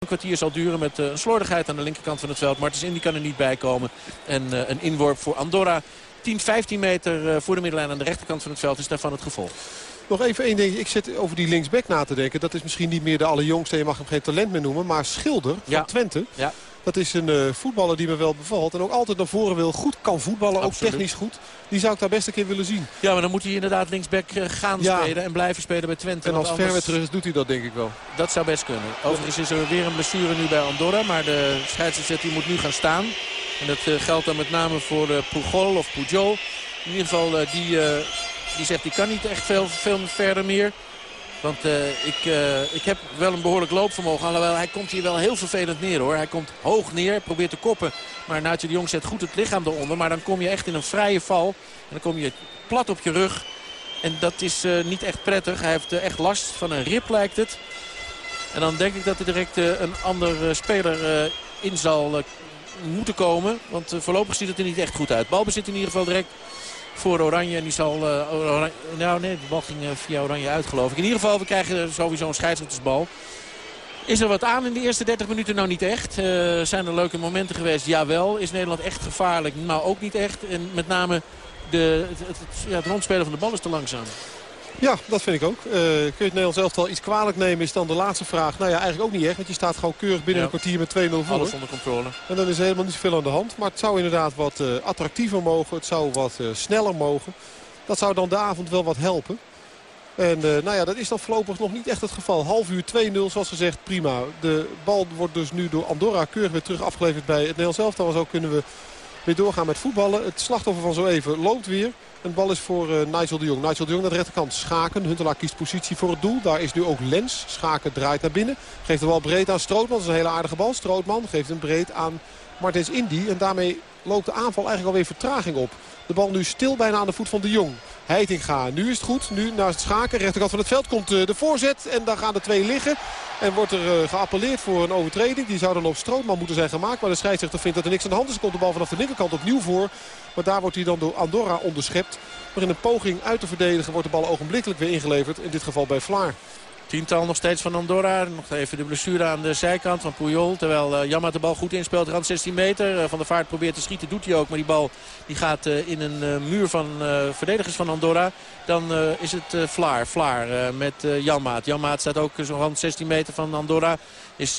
Een kwartier zal duren met een slordigheid aan de linkerkant van het veld. Martens Indy kan er niet bij komen. En een inworp voor Andorra. 10, 15 meter voor de middenlijn aan de rechterkant van het veld is daarvan het gevolg. Nog even één ding. Ik zit over die linksback na te denken. Dat is misschien niet meer de allerjongste. Je mag hem geen talent meer noemen. Maar Schilder van ja. Twente. Ja. Dat is een uh, voetballer die me wel bevalt. En ook altijd naar voren wil. Goed kan voetballen. Ook technisch goed. Die zou ik daar best een keer willen zien. Ja, maar dan moet hij inderdaad linksback eh, gaan spelen. En blijven spelen bij Twente. En als anders... Verme terug is, doet hij dat denk ik wel. Dat zou best kunnen. Overigens is er weer een blessure nu bij Andorra. Maar de scheidsrechter moet nu gaan staan. En dat uh, geldt dan met name voor Pujol of Pujol. In ieder geval, die, die zegt die kan niet echt veel, veel verder meer. Want uh, ik, uh, ik heb wel een behoorlijk loopvermogen. Alhoewel, hij komt hier wel heel vervelend neer hoor. Hij komt hoog neer, probeert te koppen. Maar Nautje de Jong zet goed het lichaam eronder. Maar dan kom je echt in een vrije val. En dan kom je plat op je rug. En dat is uh, niet echt prettig. Hij heeft echt last van een rib lijkt het. En dan denk ik dat er direct een ander speler in zal moeten komen. Want voorlopig ziet het er niet echt goed uit. Balbezit in ieder geval direct voor Oranje. En die zal... Oranje, nou nee, de bal ging uh, via Oranje uit geloof ik. In ieder geval, we krijgen sowieso een scheidsrechtersbal. Is er wat aan in de eerste 30 minuten? Nou niet echt. Uh, zijn er leuke momenten geweest? Jawel. Is Nederland echt gevaarlijk? Nou ook niet echt. En met name de, het, het, ja, het rondspelen van de bal is te langzaam. Ja, dat vind ik ook. Uh, kun je het Nederlands elftal iets kwalijk nemen is dan de laatste vraag. Nou ja, eigenlijk ook niet echt. Want je staat gewoon keurig binnen een kwartier met 2-0 voor. Alles onder controle. En dan is er helemaal niet zoveel aan de hand. Maar het zou inderdaad wat uh, attractiever mogen. Het zou wat uh, sneller mogen. Dat zou dan de avond wel wat helpen. En nou ja, dat is dan voorlopig nog niet echt het geval. Half uur 2-0, zoals gezegd, prima. De bal wordt dus nu door Andorra keurig weer terug afgeleverd bij het Nederlands elftal. Zo kunnen we weer doorgaan met voetballen. Het slachtoffer van zo even loopt weer. Een bal is voor uh, Nigel de Jong. Nigel de Jong naar de rechterkant. Schaken. Huntelaar kiest positie voor het doel. Daar is nu ook Lens. Schaken draait naar binnen. Geeft de bal breed aan Strootman. Dat is een hele aardige bal. Strootman geeft hem breed aan Martens Indy. En daarmee loopt de aanval eigenlijk alweer vertraging op. De bal nu stil bijna aan de voet van de Jong. Heitinga. Nu is het goed. Nu naar het schaken. Rechterkant van het veld komt eh, de voorzet. En daar gaan de twee liggen. En wordt er uh, geappelleerd voor een overtreding. Die zou dan op Strootman moeten zijn gemaakt. Maar de scheidsrechter vindt dat er niks aan de hand is. komt de bal vanaf de linkerkant opnieuw voor. Maar daar wordt hij dan door Andorra onderschept. Maar in een poging uit te verdedigen wordt de bal ogenblikkelijk weer ingeleverd. In dit geval bij Vlaar. Tiental nog steeds van Andorra. Nog even de blessure aan de zijkant van Puyol. Terwijl uh, Jammer de bal goed inspeelt. Rand 16 meter. Uh, van der Vaart probeert te schieten. Doet hij ook. Maar die bal die gaat uh, in een muur van verdedigers van Andorra. Dan is het Vlaar. Vlaar met Janmaat. Janmaat staat ook zo'n rand 16 meter van Andorra. Is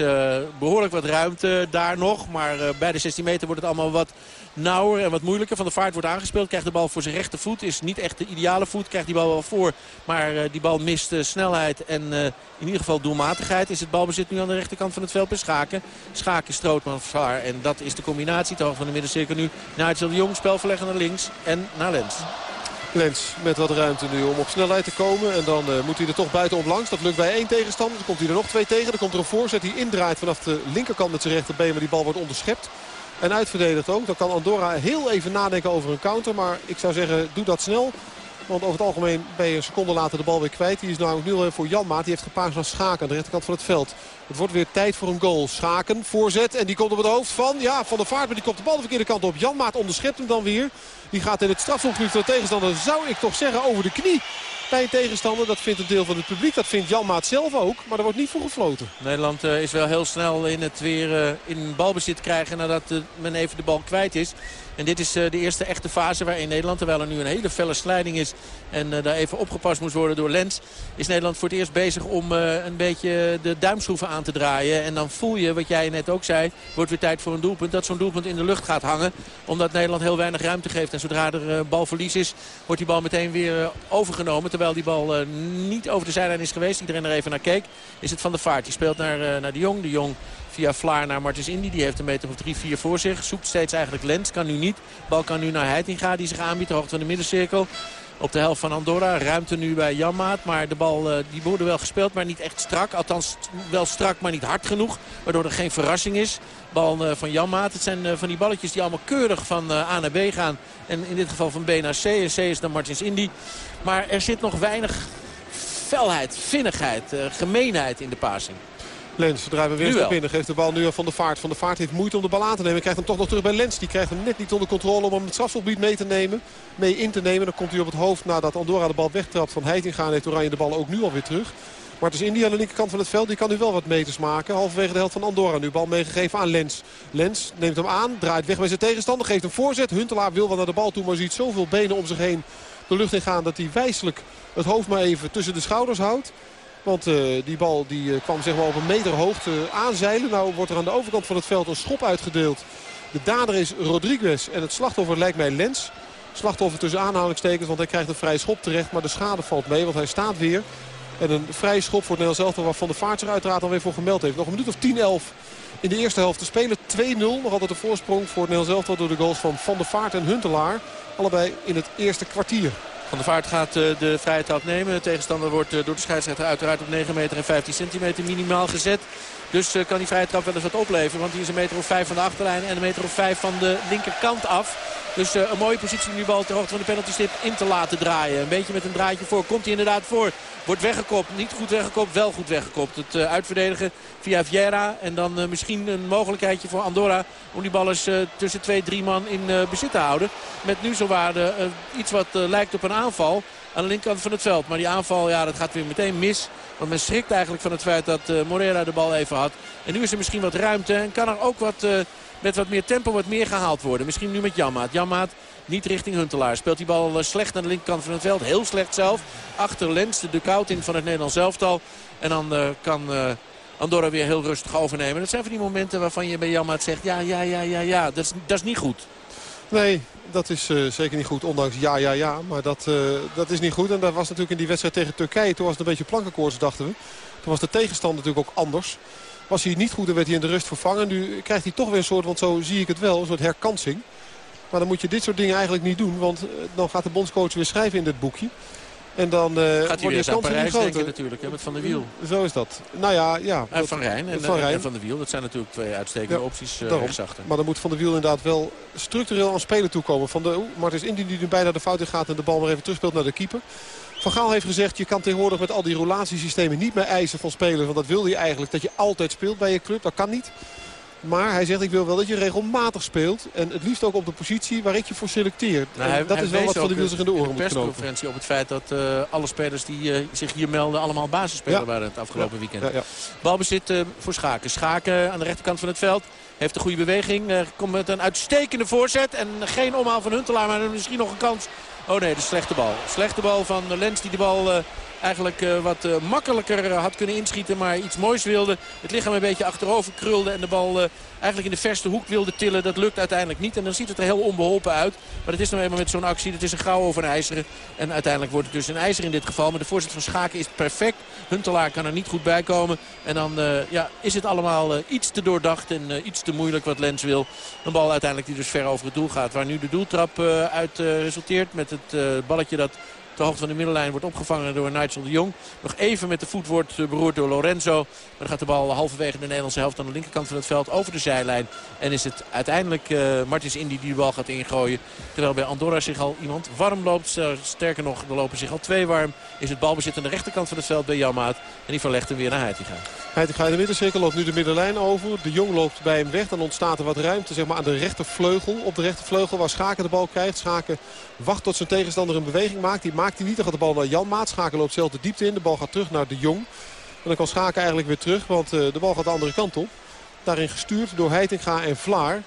behoorlijk wat ruimte daar nog. Maar bij de 16 meter wordt het allemaal wat nauwer en wat moeilijker. Van de Vaart wordt aangespeeld. Krijgt de bal voor zijn rechtervoet. Is niet echt de ideale voet. Krijgt die bal wel voor. Maar die bal mist snelheid en in ieder geval doelmatigheid. Is het balbezit nu aan de rechterkant van het veld bij Schaken. Schaken, Strootman, Vaar. En dat is de combinatie. Toch van de middencirkel nu. Nigel de Jong, spelverlegger naar links en naar Lens. Lens met wat ruimte nu om op snelheid te komen. En dan moet hij er toch buitenom langs. Dat lukt bij één tegenstander. Dan komt hij er nog twee tegen. Dan komt er een voorzet die indraait vanaf de linkerkant met zijn rechterbeen. Maar die bal wordt onderschept. En uitverdedigd ook. Dan kan Andorra heel even nadenken over een counter. Maar ik zou zeggen, doe dat snel. Want over het algemeen ben je een seconde later de bal weer kwijt. Die is nou nu voor Janmaat. Die heeft gepaard naar Schaken aan de rechterkant van het veld. Het wordt weer tijd voor een goal. Schaken, voorzet. En die komt op het hoofd van, ja, van de vaart. Maar die komt de bal de verkeerde kant op. Janmaat onderschept hem dan weer. Die gaat in het strafschopgebied van de tegenstander, zou ik toch zeggen, over de knie bij een tegenstander. Dat vindt een deel van het publiek. Dat vindt Jan Maat zelf ook. Maar er wordt niet voor gefloten. Nederland uh, is wel heel snel in het weer uh, in balbezit krijgen nadat uh, men even de bal kwijt is. En dit is de eerste echte fase waarin Nederland, terwijl er nu een hele felle slijding is... en daar even opgepast moest worden door Lens... is Nederland voor het eerst bezig om een beetje de duimschroeven aan te draaien. En dan voel je, wat jij net ook zei, wordt weer tijd voor een doelpunt... dat zo'n doelpunt in de lucht gaat hangen. Omdat Nederland heel weinig ruimte geeft. Zodra er balverlies is, wordt die bal meteen weer overgenomen terwijl die bal uh, niet over de zijlijn is geweest. Iedereen er even naar keek. Is het Van de Vaart. Die speelt naar, naar de Jong. De Jong via Vlaar naar Martens Indy. Die heeft een meter of drie, vier voor zich. Zoekt steeds eigenlijk Lens. Kan nu niet. Bal kan nu naar Heitinga. Die zich aanbiedt. De hoogte van de middencirkel. Op de helft van Andorra. Ruimte nu bij Janmaat. Maar de bal uh, die wordt wel gespeeld. Maar niet echt strak. Althans wel strak maar niet hard genoeg. Waardoor er geen verrassing is. Bal uh, van Janmaat. Het zijn uh, van die balletjes die allemaal keurig van A naar B gaan. En in dit geval van B naar C. En C is dan Martins Indy. Maar er zit nog weinig felheid, vinnigheid, gemeenheid in de passing. Lens draaien we weer naar binnen. Geeft de bal nu Van de Vaart. Van de Vaart heeft moeite om de bal aan te nemen. Krijgt hem toch nog terug bij Lens. Die krijgt hem net niet onder controle om hem het strafschopgebied mee te nemen. Mee in te nemen. Dan komt hij op het hoofd nadat Andorra de bal wegtrapt van Heitinga. En heeft Oranje de bal ook nu alweer terug. Martens India aan de linkerkant van het veld. Die kan nu wel wat meters maken. Halverwege de helft van Andorra. Nu bal meegegeven aan Lens. Lens neemt hem aan. Draait weg bij zijn tegenstander. Geeft een voorzet. Huntelaar wil wel naar de bal toe. Maar ziet zoveel benen om zich heen de lucht in gaan. Dat hij wijselijk het hoofd maar even tussen de schouders houdt. Want uh, die bal die, uh, kwam zeg maar op een meter hoogte aanzeilen. Nou wordt er aan de overkant van het veld een schop uitgedeeld. De dader is Rodriguez en het slachtoffer lijkt mij Lens. Slachtoffer tussen aanhalingstekens, want hij krijgt een vrij schop terecht. Maar de schade valt mee, want hij staat weer. En een vrije schop voor het Nederlands elftal waarvan de vaart zich uiteraard alweer voor gemeld heeft. Nog een minuut of 10, 11 in de eerste helft te spelen. 2-0, nog altijd de voorsprong voor het Nederlands door de goals van Van der Vaart en Huntelaar. Allebei in het eerste kwartier. Van der Vaart gaat uh, de vrije trap nemen. De tegenstander wordt uh, door de scheidsrechter uiteraard op 9 meter en 15 centimeter minimaal gezet. Dus uh, kan die vrije trap wel eens wat opleveren. Want die is een meter of 5 van de achterlijn en een meter of 5 van de linkerkant af. Dus uh, een mooie positie die bal ter hoogte van de penaltystip in te laten draaien. Een beetje met een draadje voor. Komt hij inderdaad voor. Wordt weggekopt. Niet goed weggekopt. Wel goed weggekopt. Het uh, uitverdedigen via Vieira. En dan uh, misschien een mogelijkheidje voor Andorra. Om die bal eens tussen twee, drie man in bezit te houden. Met nu zowaarde iets wat lijkt op een aanval. Aan de linkerkant van het veld. Maar die aanval, ja, dat gaat weer meteen mis. Want men schrikt eigenlijk van het feit dat Morera de bal even had. En nu is er misschien wat ruimte. En kan er ook wat met wat meer tempo wat meer gehaald worden. Misschien nu met Jammaat. Jammaat niet richting Huntelaar. Speelt die bal eh, slecht aan de linkerkant van het veld. Heel slecht zelf. Achter Lens, de ducouting van het Nederlands elftal. En dan uh, kan uh, Andorra weer heel rustig overnemen. Dat zijn van die momenten waarvan je bij Jammaat zegt... ja, ja, ja, ja, ja, dat is, dat is niet goed. Nee, dat is zeker niet goed. Ondanks ja, ja, ja. Maar dat, dat is niet goed. En dat was natuurlijk in die wedstrijd tegen Turkije. Toen was het een beetje plankenkoorts, dachten we. Toen was de tegenstander natuurlijk ook anders. Was hij niet goed, dan werd hij in de rust vervangen. Nu krijgt hij toch weer een soort, want zo zie ik het wel, een soort herkansing. Maar dan moet je dit soort dingen eigenlijk niet doen. Want eh, dan gaat de bondscoach weer schrijven in dit boekje. En dan uh, gaat hij weer naar Parijs denken natuurlijk, hè, met Van der Wiel. Zo is dat. Nou ja, ja. En van Rijn en van, Rijn. en van der Wiel. Dat zijn natuurlijk twee uitstekende ja, opties uh, Maar dan moet Van der Wiel inderdaad wel structureel aan spelen toekomen. Van de, Martins Indy die nu bijna de fout in gaat en de bal maar even terugspeelt naar de keeper. Van Gaal heeft gezegd, je kan tegenwoordig met al die relatiesystemen niet meer eisen van spelers. Want dat wil je eigenlijk, dat je altijd speelt bij je club. Dat kan niet. Maar hij zegt, ik wil wel dat je regelmatig speelt. En het liefst ook op de positie waar ik je voor selecteer. Nou, dat is wel wat Van de Wiel zich in de oren moet knopen. persconferentie op het feit dat uh, alle spelers die uh, zich hier melden... allemaal basisspeler ja. waren het afgelopen ja. weekend. Ja, Balbezit uh, voor Schaken. Schaken aan de rechterkant van het veld. Heeft een goede beweging. komt met een uitstekende voorzet. En geen omhaal van Huntelaar. Maar misschien nog een kans Oh nee, de slechte bal. Slechte bal van Lens die de bal uh, eigenlijk uh, wat uh, makkelijker had kunnen inschieten. Maar iets moois wilde. Het lichaam een beetje achterover krulde. En de bal eigenlijk in de verste hoek wilde tillen. Dat lukt uiteindelijk niet. En dan ziet het er heel onbeholpen uit. Maar het is nou eenmaal met zo'n actie. Het is een gauw over een ijzeren. En uiteindelijk wordt het dus een ijzer in dit geval. Maar de voorzet van Schaken is perfect. Huntelaar kan er niet goed bij komen. En dan ja, is het allemaal iets te doordacht en iets te moeilijk wat Lens wil. Een bal uiteindelijk die dus ver over het doel gaat. Waar nu de doeltrap uit resulteert met het balletje dat de hoogte van de middenlijn wordt opgevangen door Nigel de Jong. Nog even met de voet wordt eh, beroerd door Lorenzo. Maar dan gaat de bal halverwege de Nederlandse helft aan de linkerkant van het veld over de zijlijn. En is het uiteindelijk uh, Martins Indy die de bal gaat ingooien. Terwijl bij Andorra zich al iemand warm loopt. Sterker nog, er lopen zich al twee warm. Is het balbezit aan de rechterkant van het veld bij Jammaat. En die verlegt hem weer naar Heitinga. Heitinga in de middencirkel loopt nu de middenlijn over. De Jong loopt bij hem weg. Dan ontstaat er wat ruimte zeg maar, aan de rechtervleugel. Op de rechtervleugel waar Schaken de bal krijgt. Schaken wacht tot zijn tegenstander een beweging maakt. Die maakt hij niet. Dan gaat de bal naar Jan Maat. Schaken loopt zelf de diepte in. De bal gaat terug naar de Jong. En dan kan Schaken eigenlijk weer terug. Want uh, de bal gaat de andere kant op. Daarin gestuurd door Heitinga en Vlaar.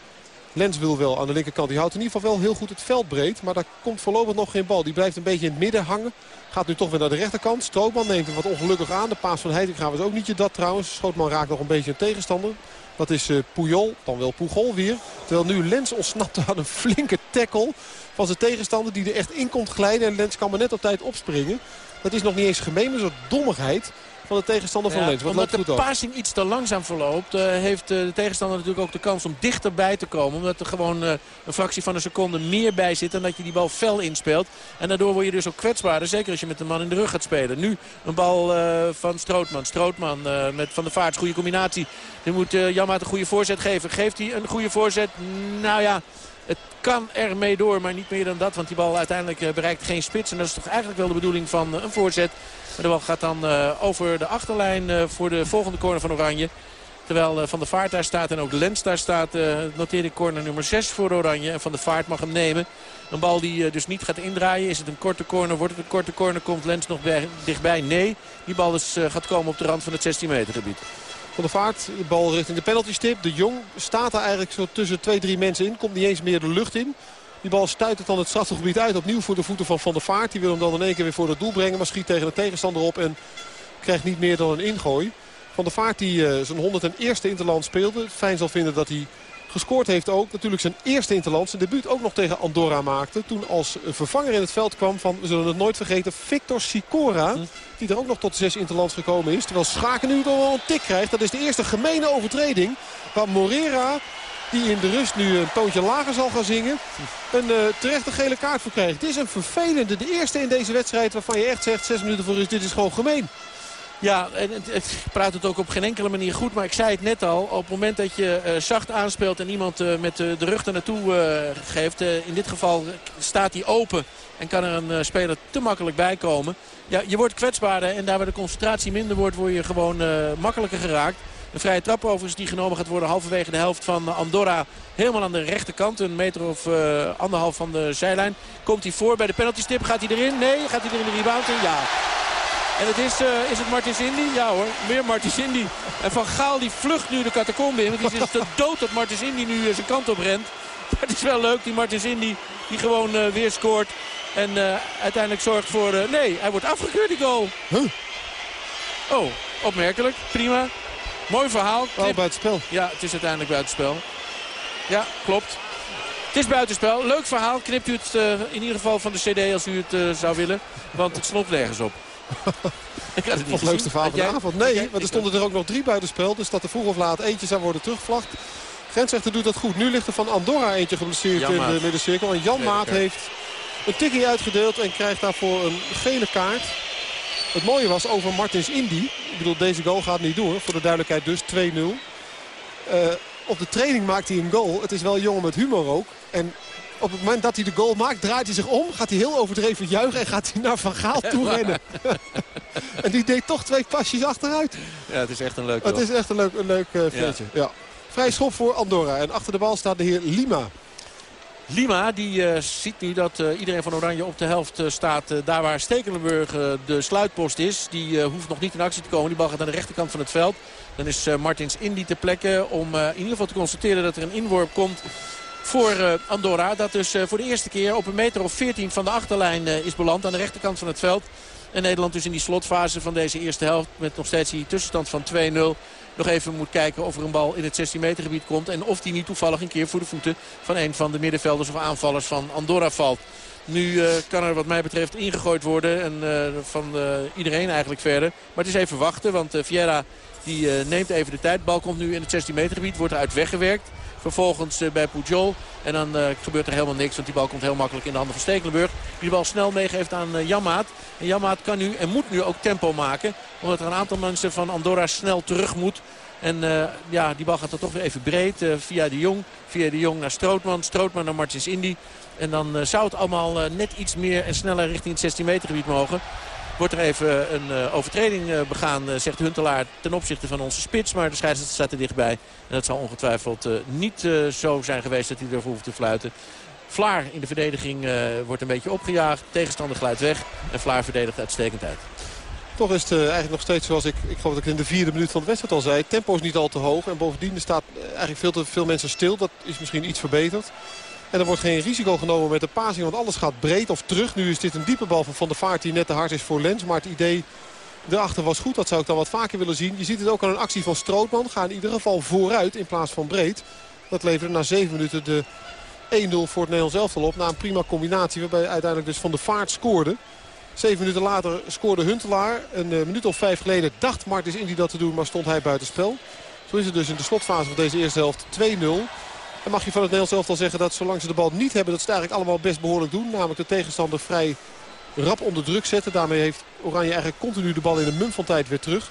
Lens wil wel aan de linkerkant. Die houdt in ieder geval wel heel goed het veld breed. Maar daar komt voorlopig nog geen bal. Die blijft een beetje in het midden hangen. Gaat nu toch weer naar de rechterkant. Strootman neemt hem wat ongelukkig aan. De paas van Heitinga was ook niet je dat trouwens. Schootman raakt nog een beetje een tegenstander. Dat is uh, Puyol, dan wel Pugol weer. Terwijl nu Lens ontsnapt aan een flinke tackle van zijn tegenstander. Die er echt in komt glijden. En Lens kan maar net op tijd opspringen. Dat is nog niet eens gemeen, maar dommigheid van de tegenstander van ja, Lens. Wat omdat de passing iets te langzaam verloopt... Uh, heeft uh, de tegenstander natuurlijk ook de kans om dichterbij te komen. Omdat er gewoon uh, een fractie van een seconde meer bij zit... en dat je die bal fel inspeelt. En daardoor word je dus ook kwetsbaarder. Zeker als je met de man in de rug gaat spelen. Nu een bal van Strootman. Strootman met Van der Vaart. Goede combinatie. Nu moet Jamma een goede voorzet geven. Geeft hij een goede voorzet? Nou ja... Het kan ermee door, maar niet meer dan dat. Want die bal uiteindelijk bereikt geen spits. En dat is toch eigenlijk wel de bedoeling van een voorzet. Maar de bal gaat dan uh, over de achterlijn uh, voor de volgende corner van Oranje. Terwijl Van der Vaart daar staat en ook Lens daar staat, noteer ik corner nummer 6 voor Oranje. En Van der Vaart mag hem nemen. Een bal die dus niet gaat indraaien. Is het een korte corner? Wordt het een korte corner? Komt Lens nog bij, dichtbij? Nee. Die bal dus, gaat komen op de rand van het 16 meter gebied. Van de Vaart, de bal richting de penalty stip. De Jong staat er eigenlijk zo tussen twee, drie mensen in. Komt niet eens meer de lucht in. Die bal stuit het dan het strafgebied uit. Opnieuw voor de voeten van Van der Vaart. Die wil hem dan in één keer weer voor het doel brengen. Maar schiet tegen de tegenstander op en krijgt niet meer dan een ingooi. Van der Vaart die uh, zijn 101ste Interland speelde. Fijn zal vinden dat hij gescoord heeft ook. Natuurlijk zijn eerste Interland. Zijn debuut ook nog tegen Andorra maakte. Toen als vervanger in het veld kwam van, we zullen het nooit vergeten, Victor Sicora. Hm. Die er ook nog tot zes Interlands gekomen is. Terwijl Schaken nu toch wel een tik krijgt. Dat is de eerste gemene overtreding. Waar Morera die in de rust nu een toontje lager zal gaan zingen. Een uh, terechte gele kaart voor krijgt. Het is een vervelende, de eerste in deze wedstrijd waarvan je echt zegt... zes minuten voor is, dit is gewoon gemeen. Ja, en het, praat het ook op geen enkele manier goed. Maar ik zei het net al, op het moment dat je uh, zacht aanspeelt en iemand uh, met de rug er naartoe geeft. in dit geval staat hij open en kan er een speler te makkelijk bij komen. Ja, je wordt kwetsbaarder en daar waar de concentratie minder wordt, word je gewoon makkelijker geraakt. Een vrije trap overigens die genomen gaat worden halverwege de helft van Andorra. Helemaal aan de rechterkant. Een meter of uh, anderhalf van de zijlijn. Komt hij voor bij de penalty stip. Gaat hij erin? Nee. Gaat hij er in de rebound in? Ja. En het is, uh, is het Martins Indy? Ja hoor, meer Martins Indy. En Van Gaal die vlucht nu de catacombe in. Want die is te dood dat Martins Indy nu uh, zijn kant op rent. Maar het is wel leuk, die Martins Indy die gewoon uh, weer scoort. En uiteindelijk zorgt voor... nee, hij wordt afgekeurd die goal. Huh? Oh, opmerkelijk. Prima. Mooi verhaal. Oh, buitenspel. Ja, het is uiteindelijk buitenspel. Ja, klopt. Het is buitenspel. Leuk verhaal. Knipt u het uh, in ieder geval van de cd als u het uh, zou willen. Want het stond nergens op. Ik had het niet het leukste verhaal van de avond. Nee, want er stonden er ook nog drie buitenspel. Dus dat er vroeg of laat eentje zou worden terugvlacht. Grensrechter doet dat goed. Nu ligt er van Andorra eentje geblesseerd in de middencirkel. En Jan Maat heeft een tikkie uitgedeeld en krijgt daarvoor een gele kaart. Het mooie was over Martins Indy. Ik bedoel, deze goal gaat niet door. Voor de duidelijkheid dus 2-0. Uh, eh, op de training maakt hij een goal. Het is wel een jongen met humor ook. En op het moment dat hij de goal maakt, draait hij zich om. Gaat hij heel overdreven juichen en gaat hij naar Van Gaal toe rennen. en die deed toch twee pasjes achteruit. Ja, het is echt een leuk Het is echt een leuk, een leuk uh, Ja. Vrij schop voor Andorra. En achter de bal staat de heer Lima. Lima die uh, ziet nu dat uh, iedereen van Oranje op de helft uh, staat. daar waar Stekelenburg de sluitpost is. Die hoeft nog niet in actie te komen. Die bal gaat aan de rechterkant van het veld. Dan is Martins Indy te plekken om in ieder geval te constateren dat er een inworp komt voor Andorra. Dat dus voor de eerste keer op een meter of 14 van de achterlijn is beland aan de rechterkant van het veld. En Nederland dus in die slotfase van deze eerste helft met nog steeds die tussenstand van 2-0 nog even moet kijken of er een bal in het 16 meter gebied komt. En of die niet toevallig een keer voor de voeten van een van de middenvelders of aanvallers van Andorra valt. Nu uh, kan er wat mij betreft ingegooid worden. En uh, van uh, iedereen eigenlijk verder. Maar het is even wachten. Want Vieira die, neemt even de tijd. Bal komt nu in het 16 meter gebied. Wordt eruit weggewerkt. Vervolgens bij Pujol. En dan gebeurt er helemaal niks. Want die bal komt heel makkelijk in de handen van Stekelenburg. Die bal snel meegeeft aan Jammaat. En Jammaat kan nu en moet nu ook tempo maken. Omdat er een aantal mensen van Andorra snel terug moet. En ja, die bal gaat dan toch weer even breed via de Jong. Via de Jong naar Strootman. Strootman naar Martins Indy. En dan zou het allemaal net iets meer en sneller richting het 16 meter gebied mogen. Wordt er even een overtreding begaan, zegt Huntelaar, ten opzichte van onze spits. Maar de scheidsrechter staat er dichtbij. En dat zal ongetwijfeld niet zo zijn geweest dat hij ervoor hoeft te fluiten. Vlaar in de verdediging wordt een beetje opgejaagd. Tegenstander glijdt weg. En Vlaar verdedigt uitstekend uit. Toch is het eigenlijk nog steeds zoals ik, ik geloof dat ik in de vierde minuut van de wedstrijd al zei. Tempo is niet al te hoog en bovendien staat eh, eigenlijk veel te veel mensen stil. Dat is misschien iets verbeterd. En er wordt geen risico genomen met de passing, want alles gaat breed of terug. Nu is dit een diepe bal van Van der Vaart die net te hard is voor Lens. Maar het idee erachter was goed, dat zou ik dan wat vaker willen zien. Je ziet het ook aan een actie van Strootman. Ga in ieder geval vooruit in plaats van breed. Dat leverde na zeven minuten de 1-0 voor het Nederlands elftal op. Na een prima combinatie waarbij uiteindelijk dus Van der Vaart scoorde. Zeven minuten later scoorde Huntelaar. Een uh, minuut of vijf geleden dacht Martins Indy dat te doen, maar stond hij buitenspel. Zo is het dus in de slotfase van deze eerste helft 2-0. En mag je van het Nederlands elftal zeggen dat zolang ze de bal niet hebben... dat ze het eigenlijk allemaal best behoorlijk doen. Namelijk de tegenstander vrij rap onder druk zetten. Daarmee heeft Oranje eigenlijk continu de bal in de mum van tijd weer terug.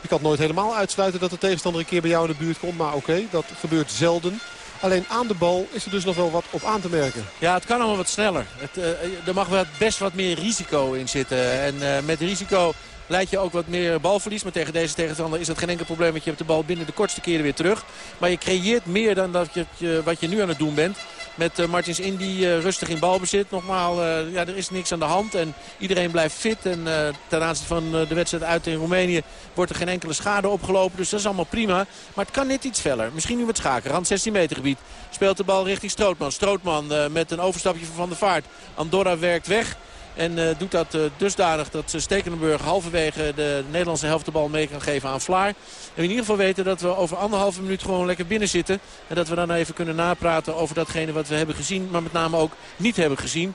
Je kan nooit helemaal uitsluiten dat de tegenstander een keer bij jou in de buurt komt. Maar oké, dat gebeurt zelden. Alleen aan de bal is er dus nog wel wat op aan te merken. Ja, het kan allemaal wat sneller. Het, uh, er mag wel best wat meer risico in zitten. En uh, met risico leid je ook wat meer balverlies. Maar tegen deze tegenstander is dat geen enkel probleem. Want je hebt de bal binnen de kortste keren weer terug. Maar je creëert meer dan dat je, wat je nu aan het doen bent met uh, Martins Indy uh, rustig in balbezit. Nogmaals, uh, ja, er is niks aan de hand en iedereen blijft fit. En ten aanzien van de wedstrijd uit in Roemenië wordt er geen enkele schade opgelopen. Dus dat is allemaal prima. Maar het kan net iets feller. Misschien nu met schaken. Rand 16 meter gebied. Speelt de bal richting Strootman. Strootman met een overstapje van Van Vaart. Andorra werkt weg. En uh, doet dat uh, dusdanig dat Stekenenburg halverwege de Nederlandse helft de bal mee kan geven aan Vlaar. En we in ieder geval weten dat we over anderhalve minuut gewoon lekker binnen zitten. En dat we dan even kunnen napraten over datgene wat we hebben gezien. Maar met name ook niet hebben gezien.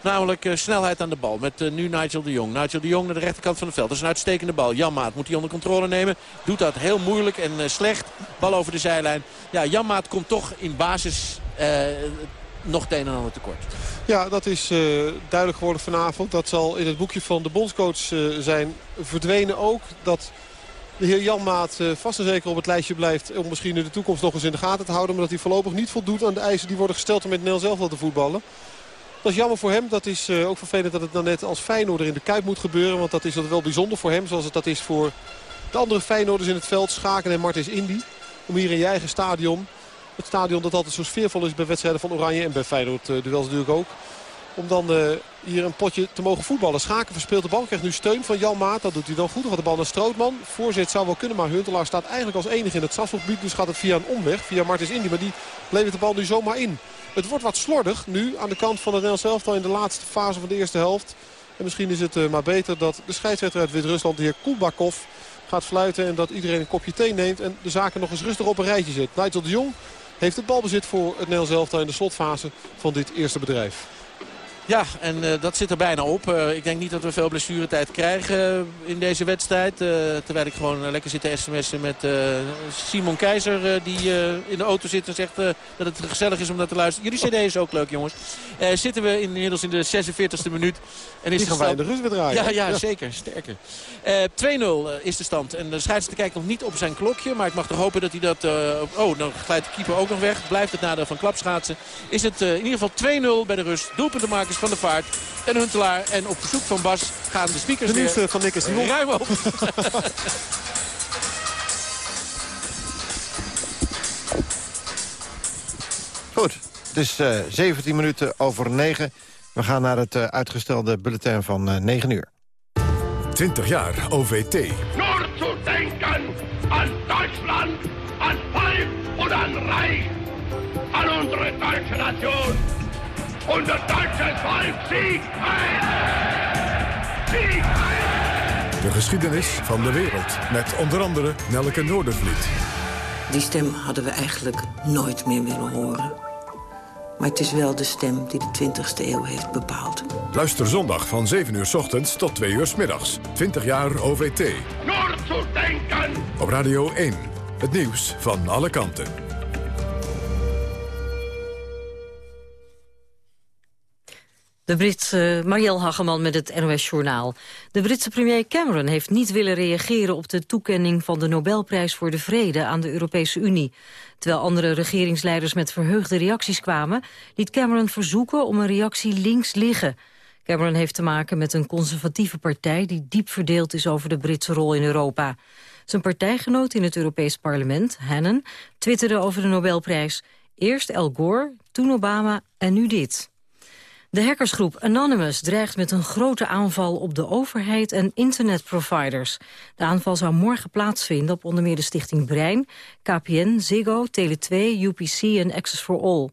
Namelijk uh, snelheid aan de bal met nu Nigel de Jong. Nigel de Jong naar de rechterkant van het veld. Dat is een uitstekende bal. Jan Maat moet hij onder controle nemen. Doet dat heel moeilijk en slecht. Bal over de zijlijn. Ja, Jan Maat komt toch in basis nog het een en ander tekort. Ja, dat is uh, duidelijk geworden vanavond. Dat zal in het boekje van de bondscoach uh, zijn verdwenen ook. Dat de heer Janmaat uh, vast en zeker op het lijstje blijft... om misschien in de toekomst nog eens in de gaten te houden. Maar dat hij voorlopig niet voldoet aan de eisen die worden gesteld... om met Nel zelf wel te voetballen. Dat is jammer voor hem. Dat is ook vervelend dat het dan net als Feyenoorder in de Kuip moet gebeuren. Want dat is wel bijzonder voor hem. Zoals het dat is voor de andere Feyenoorders in het veld. Schaken en Martins Indy. Om hier in je eigen stadion het stadion dat altijd zo sfeervol is bij wedstrijden van Oranje. En bij Feyenoord uh, duels natuurlijk ook. Om dan uh, hier een potje te mogen voetballen. Schaken verspeelt de bal. Krijgt nu steun van Jan Maat. Dat doet hij dan goed. Dan gaat de bal naar Strootman. Voorzet zou wel kunnen. Maar Huntelaar staat eigenlijk als enige in het strafschopgebied. Dus gaat het via een omweg. Via Martins Indy. Maar die levert de bal nu zomaar in. Het wordt wat slordig nu aan de kant van het Nederlands elftal in de laatste fase van de eerste helft. En misschien is het uh, maar beter dat de scheidsrechter uit Wit-Rusland, de heer Kulbakov, gaat fluiten. En dat iedereen een kopje thee neemt en de zaken nog eens rustig op een rijtje zet. Nigel de Jong heeft het balbezit voor het Nederlands elftal in de slotfase van dit eerste bedrijf. Ja, en uh, dat zit er bijna op. Uh, ik denk niet dat we veel blessuretijd krijgen uh, in deze wedstrijd. terwijl ik gewoon lekker zit te sms'en met Simon Keizer... die in de auto zit en zegt dat het gezellig is om dat te luisteren. Jullie cd is ook leuk, jongens. zitten we inmiddels in de 46e minuut. En is die gaan wij in de rust draaien. Ja, ja, ja, zeker. Sterker. 2-0 is de stand. En de scheidsrechter kijkt nog niet op zijn klokje. Maar ik mag toch hopen dat hij dat... oh, dan glijdt de keeper ook nog weg. Blijft het nadeel van klapschaatsen. Is het in ieder geval 2-0 bij de rust. Doelpunten maken van de Vaart en Huntelaar. En op verzoek van Bas gaan de speakers de weer van Nick is ruim op. Goed, het is uh, 17 minuten over 9. We gaan naar het uh, uitgestelde bulletin van uh, 9 uur. 20 jaar OVT. Nur zu denken aan Duitsland, aan Volk en aan Reich. Aan onze Duitse nation. Volk siegt ein! Siegt ein! De geschiedenis van de wereld. Met onder andere Nelke Noordervliet. Die stem hadden we eigenlijk nooit meer willen horen. Maar het is wel de stem die de 20e eeuw heeft bepaald. Luister zondag van 7 uur s ochtends tot 2 uur s middags. 20 jaar OVT. Nur zu denken! Op Radio 1. Het nieuws van alle kanten. De Britse Marielle Hageman met het NOS Journaal. De Britse premier Cameron heeft niet willen reageren op de toekenning van de Nobelprijs voor de Vrede aan de Europese Unie. Terwijl andere regeringsleiders met verheugde reacties kwamen, liet Cameron verzoeken om een reactie links liggen. Cameron heeft te maken met een conservatieve partij die diep verdeeld is over de Britse rol in Europa. Zijn partijgenoot in het Europees Parlement, Hannon, twitterde over de Nobelprijs. Eerst Al Gore, toen Obama en nu dit. De hackersgroep Anonymous dreigt met een grote aanval op de overheid en internetproviders. De aanval zou morgen plaatsvinden op onder meer de stichting Brein, KPN, Ziggo, Tele2, UPC en Access for All.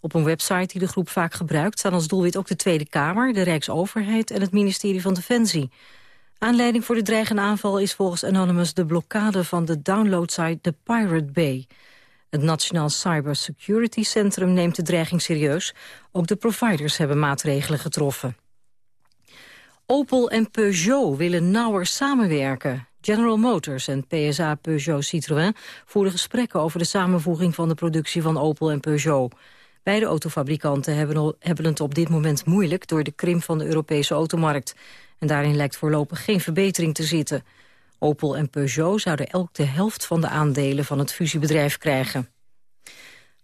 Op een website die de groep vaak gebruikt staan als doelwit ook de Tweede Kamer, de Rijksoverheid en het ministerie van Defensie. Aanleiding voor de dreigende aanval is volgens Anonymous de blokkade van de downloadsite The Pirate Bay. Het Nationaal Cybersecurity Centrum neemt de dreiging serieus. Ook de providers hebben maatregelen getroffen. Opel en Peugeot willen nauwer samenwerken. General Motors en PSA Peugeot Citroën voeren gesprekken over de samenvoeging van de productie van Opel en Peugeot. Beide autofabrikanten hebben, hebben het op dit moment moeilijk door de krimp van de Europese automarkt. En daarin lijkt voorlopig geen verbetering te zitten. Opel en Peugeot zouden elk de helft van de aandelen van het fusiebedrijf krijgen.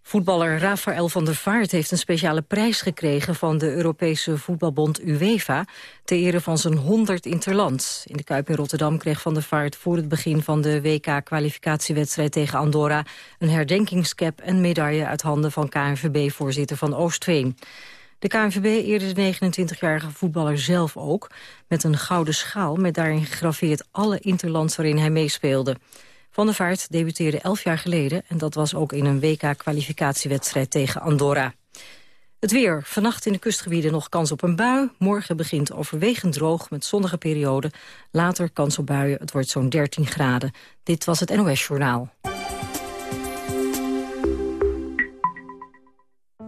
Voetballer Rafael van der Vaart heeft een speciale prijs gekregen van de Europese voetbalbond UEFA ter ere van zijn 100 interland. In de Kuip in Rotterdam kreeg van der Vaart voor het begin van de WK-kwalificatiewedstrijd tegen Andorra een herdenkingscap en medaille uit handen van KNVB-voorzitter van Oostveen. De KNVB eerde de 29-jarige voetballer zelf ook... met een gouden schaal met daarin gegraveerd alle interlands waarin hij meespeelde. Van der Vaart debuteerde elf jaar geleden... en dat was ook in een WK-kwalificatiewedstrijd tegen Andorra. Het weer. Vannacht in de kustgebieden nog kans op een bui. Morgen begint overwegend droog met zonnige perioden. Later kans op buien. Het wordt zo'n 13 graden. Dit was het NOS Journaal.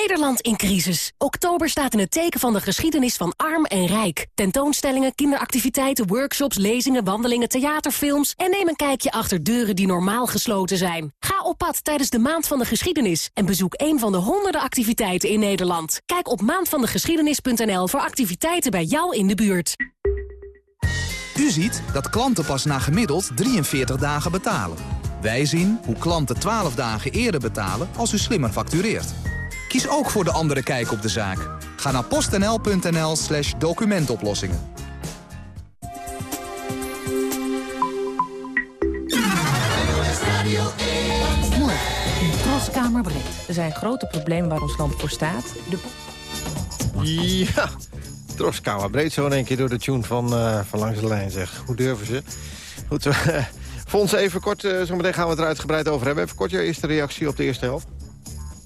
Nederland in crisis. Oktober staat in het teken van de geschiedenis van arm en rijk. Tentoonstellingen, kinderactiviteiten, workshops, lezingen, wandelingen, theaterfilms... en neem een kijkje achter deuren die normaal gesloten zijn. Ga op pad tijdens de Maand van de Geschiedenis... en bezoek een van de honderden activiteiten in Nederland. Kijk op maandvandegeschiedenis.nl voor activiteiten bij jou in de buurt. U ziet dat klanten pas na gemiddeld 43 dagen betalen. Wij zien hoe klanten 12 dagen eerder betalen als u slimmer factureert. Kies ook voor de andere kijk op de zaak. Ga naar postnl.nl slash documentoplossingen. Morgen in Troskamer Breed. Er zijn grote problemen waar ons land voor staat. De... Ja, Troskamer Breed zo in één keer door de tune van, uh, van Langs de Lijn, zeg. Hoe durven ze? Goed, uh, Fons, even kort, uh, zo meteen gaan we het er uitgebreid over hebben. Even kort jouw eerste reactie op de eerste helft.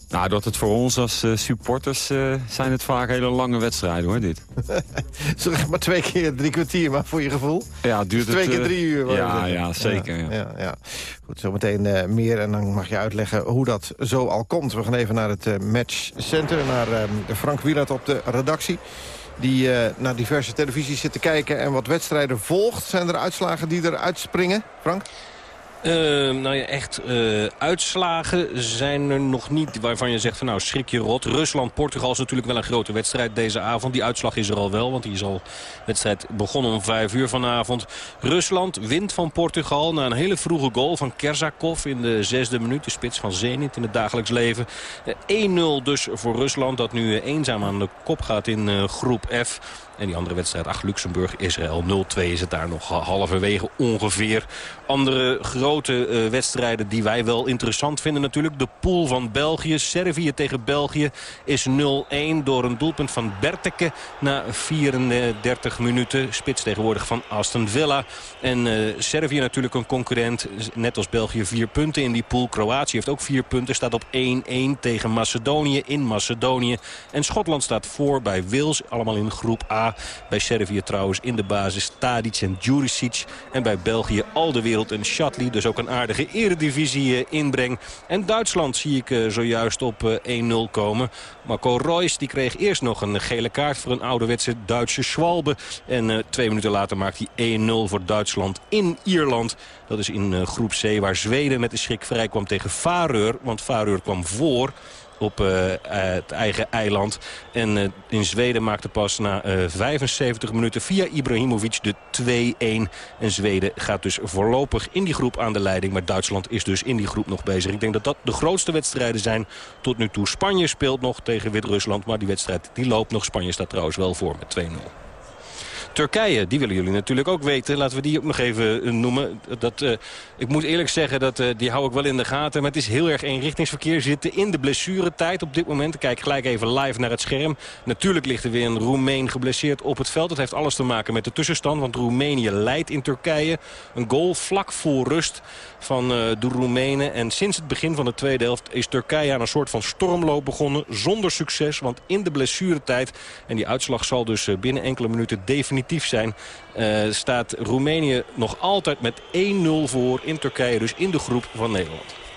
Nou, dat het voor ons als uh, supporters uh, zijn het vaak hele lange wedstrijden, hoor, dit. zeg maar twee keer drie kwartier, maar voor je gevoel? Ja, duurt twee het... keer drie uur. Ja, ja, zeker. Ja, ja. ja, Goed, zometeen uh, meer en dan mag je uitleggen hoe dat zo al komt. We gaan even naar het matchcenter, naar Frank Wielert op de redactie. Die naar diverse televisies zit te kijken en wat wedstrijden volgt. Zijn er uitslagen die eruit springen, Frank? Uh, nou ja, echt uh, uitslagen zijn er nog niet waarvan je zegt van nou schrik je rot. Rusland-Portugal is natuurlijk wel een grote wedstrijd deze avond. Die uitslag is er al wel, want die is al wedstrijd begonnen om vijf uur vanavond. Rusland wint van Portugal na een hele vroege goal van Kersakov in de zesde minuut. De spits van Zenit in het dagelijks leven. Uh, 1-0 dus voor Rusland dat nu eenzaam aan de kop gaat in groep F. En die andere wedstrijd, ach, Luxemburg-Israël 0-2 is het daar nog halverwege ongeveer. Andere grote uh, wedstrijden die wij wel interessant vinden natuurlijk. De pool van België, Servië tegen België is 0-1 door een doelpunt van Berteke na 34 minuten. Spits tegenwoordig van Aston Villa. En uh, Servië natuurlijk een concurrent, net als België vier punten in die pool. Kroatië heeft ook vier punten, staat op 1-1 tegen Macedonië in Macedonië. En Schotland staat voor bij Wales, allemaal in groep A. Bij Servië trouwens in de basis Tadic en Juricic. En bij België al de wereld en Shatley. Dus ook een aardige eredivisie inbreng. En Duitsland zie ik zojuist op 1-0 komen. Marco Reus die kreeg eerst nog een gele kaart voor een ouderwetse Duitse Schwalbe. En twee minuten later maakt hij 1-0 voor Duitsland in Ierland. Dat is in groep C waar Zweden met de schrik vrij kwam tegen Fareur. Want Fareur kwam voor op uh, het eigen eiland. En uh, in Zweden maakte pas na uh, 75 minuten via Ibrahimovic de 2-1. En Zweden gaat dus voorlopig in die groep aan de leiding. Maar Duitsland is dus in die groep nog bezig. Ik denk dat dat de grootste wedstrijden zijn tot nu toe. Spanje speelt nog tegen Wit-Rusland. Maar die wedstrijd die loopt nog. Spanje staat trouwens wel voor met 2-0. Turkije, die willen jullie natuurlijk ook weten. Laten we die ook nog even noemen. Dat, uh, ik moet eerlijk zeggen, dat, uh, die hou ik wel in de gaten. Maar het is heel erg eenrichtingsverkeer. Zitten in de blessuretijd op dit moment. Ik kijk gelijk even live naar het scherm. Natuurlijk ligt er weer een Roemeen geblesseerd op het veld. Dat heeft alles te maken met de tussenstand. Want Roemenië leidt in Turkije. Een goal vlak voor rust van uh, de Roemenen. En sinds het begin van de tweede helft is Turkije aan een soort van stormloop begonnen. Zonder succes, want in de blessuretijd. En die uitslag zal dus binnen enkele minuten definitief zijn. Uh, staat Roemenië nog altijd met 1-0 voor in Turkije. Dus in de groep van Nederland.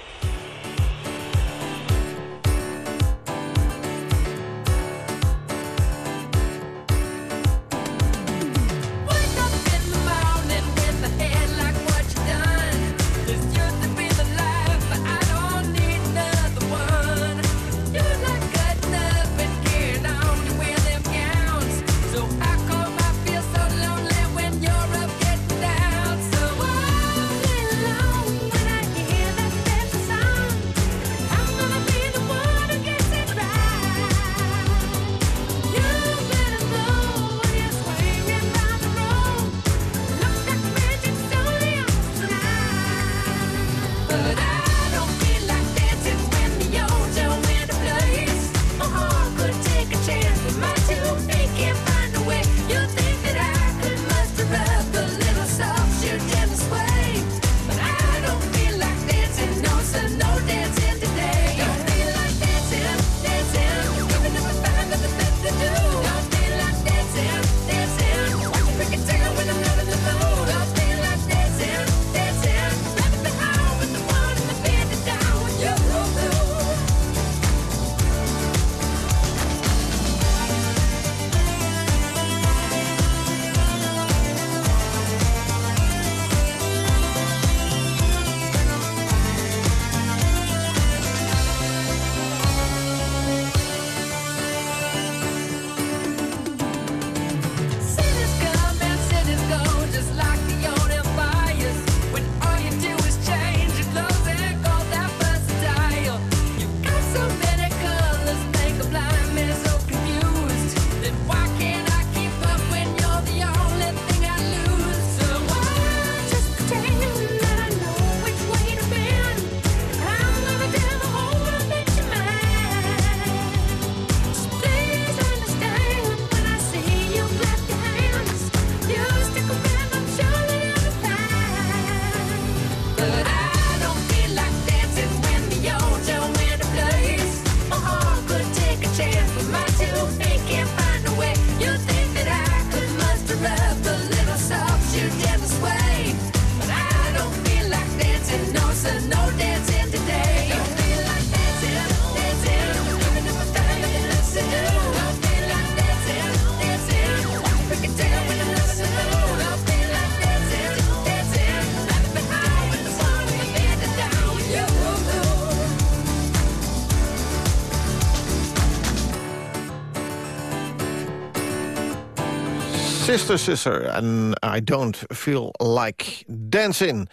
Sister Sister en I Don't Feel Like Dancing.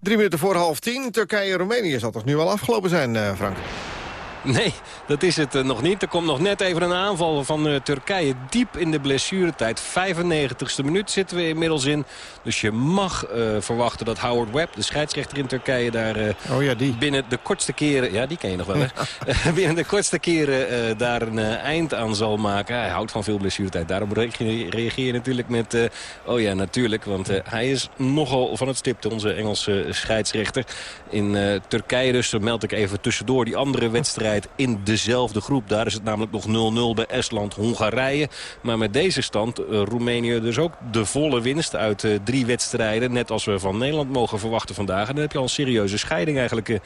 Drie minuten voor half tien. Turkije-Roemenië zal toch nu wel afgelopen zijn, uh, Frank? Nee, dat is het eh, nog niet. Er komt nog net even een aanval van uh, Turkije diep in de blessuretijd. 95ste minuut zitten we inmiddels in. Dus je mag uh, verwachten dat Howard Webb, de scheidsrechter in Turkije... daar oh ja, die. binnen de kortste keren... Ja, die ken je nog wel, hè? binnen de kortste keren daar een eind aan zal maken. Hij houdt van veel blessuretijd. Daarom reageer je natuurlijk met... oh ja, natuurlijk, want hij is nogal van het stipte, onze Engelse scheidsrechter. In Turkije dus, meld ik even tussendoor die andere wedstrijd in dezelfde groep. Daar is het namelijk nog 0-0 bij Estland, Hongarije. Maar met deze stand, uh, Roemenië dus ook de volle winst uit uh, drie wedstrijden. Net als we van Nederland mogen verwachten vandaag. En dan heb je al een serieuze scheiding eigenlijk uh,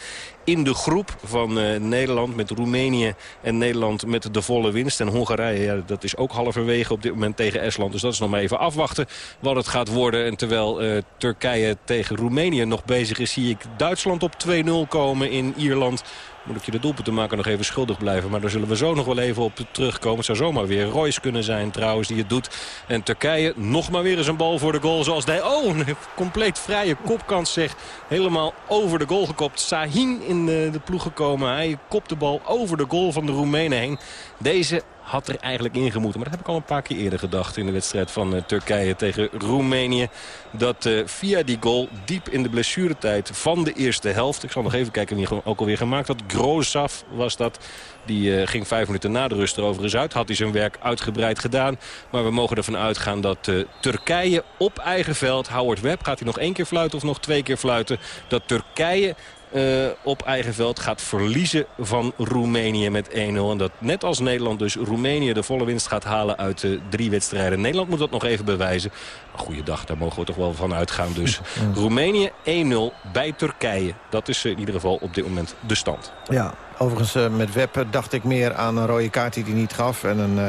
in de groep van Nederland met Roemenië en Nederland met de volle winst. En Hongarije, ja, dat is ook halverwege op dit moment tegen Estland. Dus dat is nog maar even afwachten wat het gaat worden. En terwijl Turkije tegen Roemenië nog bezig is, zie ik Duitsland op 2-0 komen in Ierland moet ik je de doelpunten maken nog even schuldig blijven. Maar daar zullen we zo nog wel even op terugkomen. Het zou zomaar weer Royce kunnen zijn trouwens die het doet. En Turkije nog maar weer eens een bal voor de goal. Zoals hij, oh, een compleet vrije kopkans zeg. Helemaal over de goal gekopt. Sahin in de, de ploeg gekomen. Hij kopt de bal over de goal van de Roemenen heen. Deze had er eigenlijk ingemoeten. Maar dat heb ik al een paar keer eerder gedacht in de wedstrijd van uh, Turkije tegen Roemenië. Dat uh, via die goal diep in de blessuretijd van de eerste helft. Ik zal nog even kijken wie ook alweer gemaakt had. Grozaf was dat. Die uh, ging vijf minuten na de rust erover eens uit. Had hij zijn werk uitgebreid gedaan. Maar we mogen ervan uitgaan dat Turkije op eigen veld... Howard Webb, gaat hij nog één keer fluiten of nog twee keer fluiten... dat Turkije uh, op eigen veld gaat verliezen van Roemenië met 1-0. En dat net als Nederland dus Roemenië de volle winst gaat halen uit de drie wedstrijden. Nederland moet dat nog even bewijzen. Goeiedag, daar mogen we toch wel van uitgaan. Dus Roemenië 1-0 bij Turkije. Dat is in ieder geval op dit moment de stand. Ja, overigens uh, met Web dacht ik meer aan een rode kaart die hij niet gaf. En een... Uh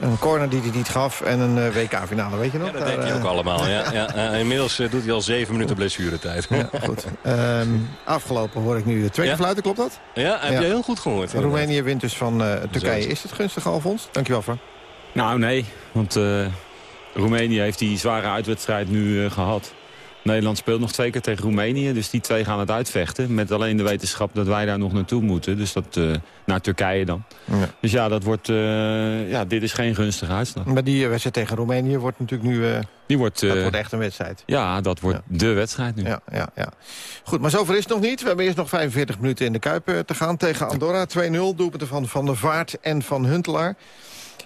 een corner die hij niet gaf en een uh, WK-finale, weet je nog? Ja, dat denk je ook allemaal. Ja, ja. Uh, inmiddels uh, doet hij al zeven minuten blessuretijd. Ja, goed. Um, afgelopen hoor ik nu de tweede ja? fluiten, klopt dat? Ja, heb je heel goed gehoord. Roemenië wint dus van Turkije. Is het gunstig, Alfons? Dankjewel, Frank. Nou, nee. Want Roemenië heeft die zware uitwedstrijd nu gehad. Nederland speelt nog twee keer tegen Roemenië. Dus die twee gaan het uitvechten. Met alleen de wetenschap dat wij daar nog naartoe moeten. Dus dat uh, naar Turkije dan. Ja. Dus ja, dat wordt, uh, ja, dit is geen gunstige uitslag. Maar die wedstrijd tegen Roemenië wordt natuurlijk nu... Uh, die wordt, dat wordt echt een wedstrijd. Ja, dat wordt ja. de wedstrijd nu. Ja, ja, ja. Goed, maar zover is het nog niet. We hebben eerst nog 45 minuten in de Kuip te gaan tegen Andorra. 2-0, doelpunten van Van der Vaart en van Huntelaar.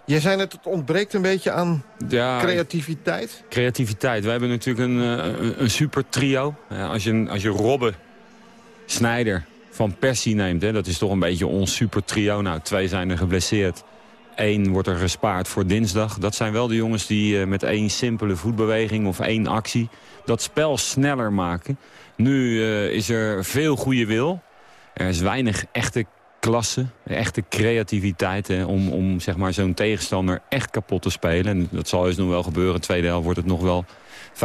Jij zei net, het ontbreekt een beetje aan ja, creativiteit. Creativiteit. We hebben natuurlijk een, een, een super trio. als, je, als je Robben, Snijder, Van Persie neemt... Hè, dat is toch een beetje ons super trio. Nou, twee zijn er geblesseerd. Eén wordt er gespaard voor dinsdag. Dat zijn wel de jongens die uh, met één simpele voetbeweging of één actie... dat spel sneller maken. Nu uh, is er veel goede wil. Er is weinig echte klasse, echte creativiteit... Hè, om, om zeg maar, zo'n tegenstander echt kapot te spelen. En dat zal dus nog wel gebeuren. tweede helft wordt het nog wel 5-6-0.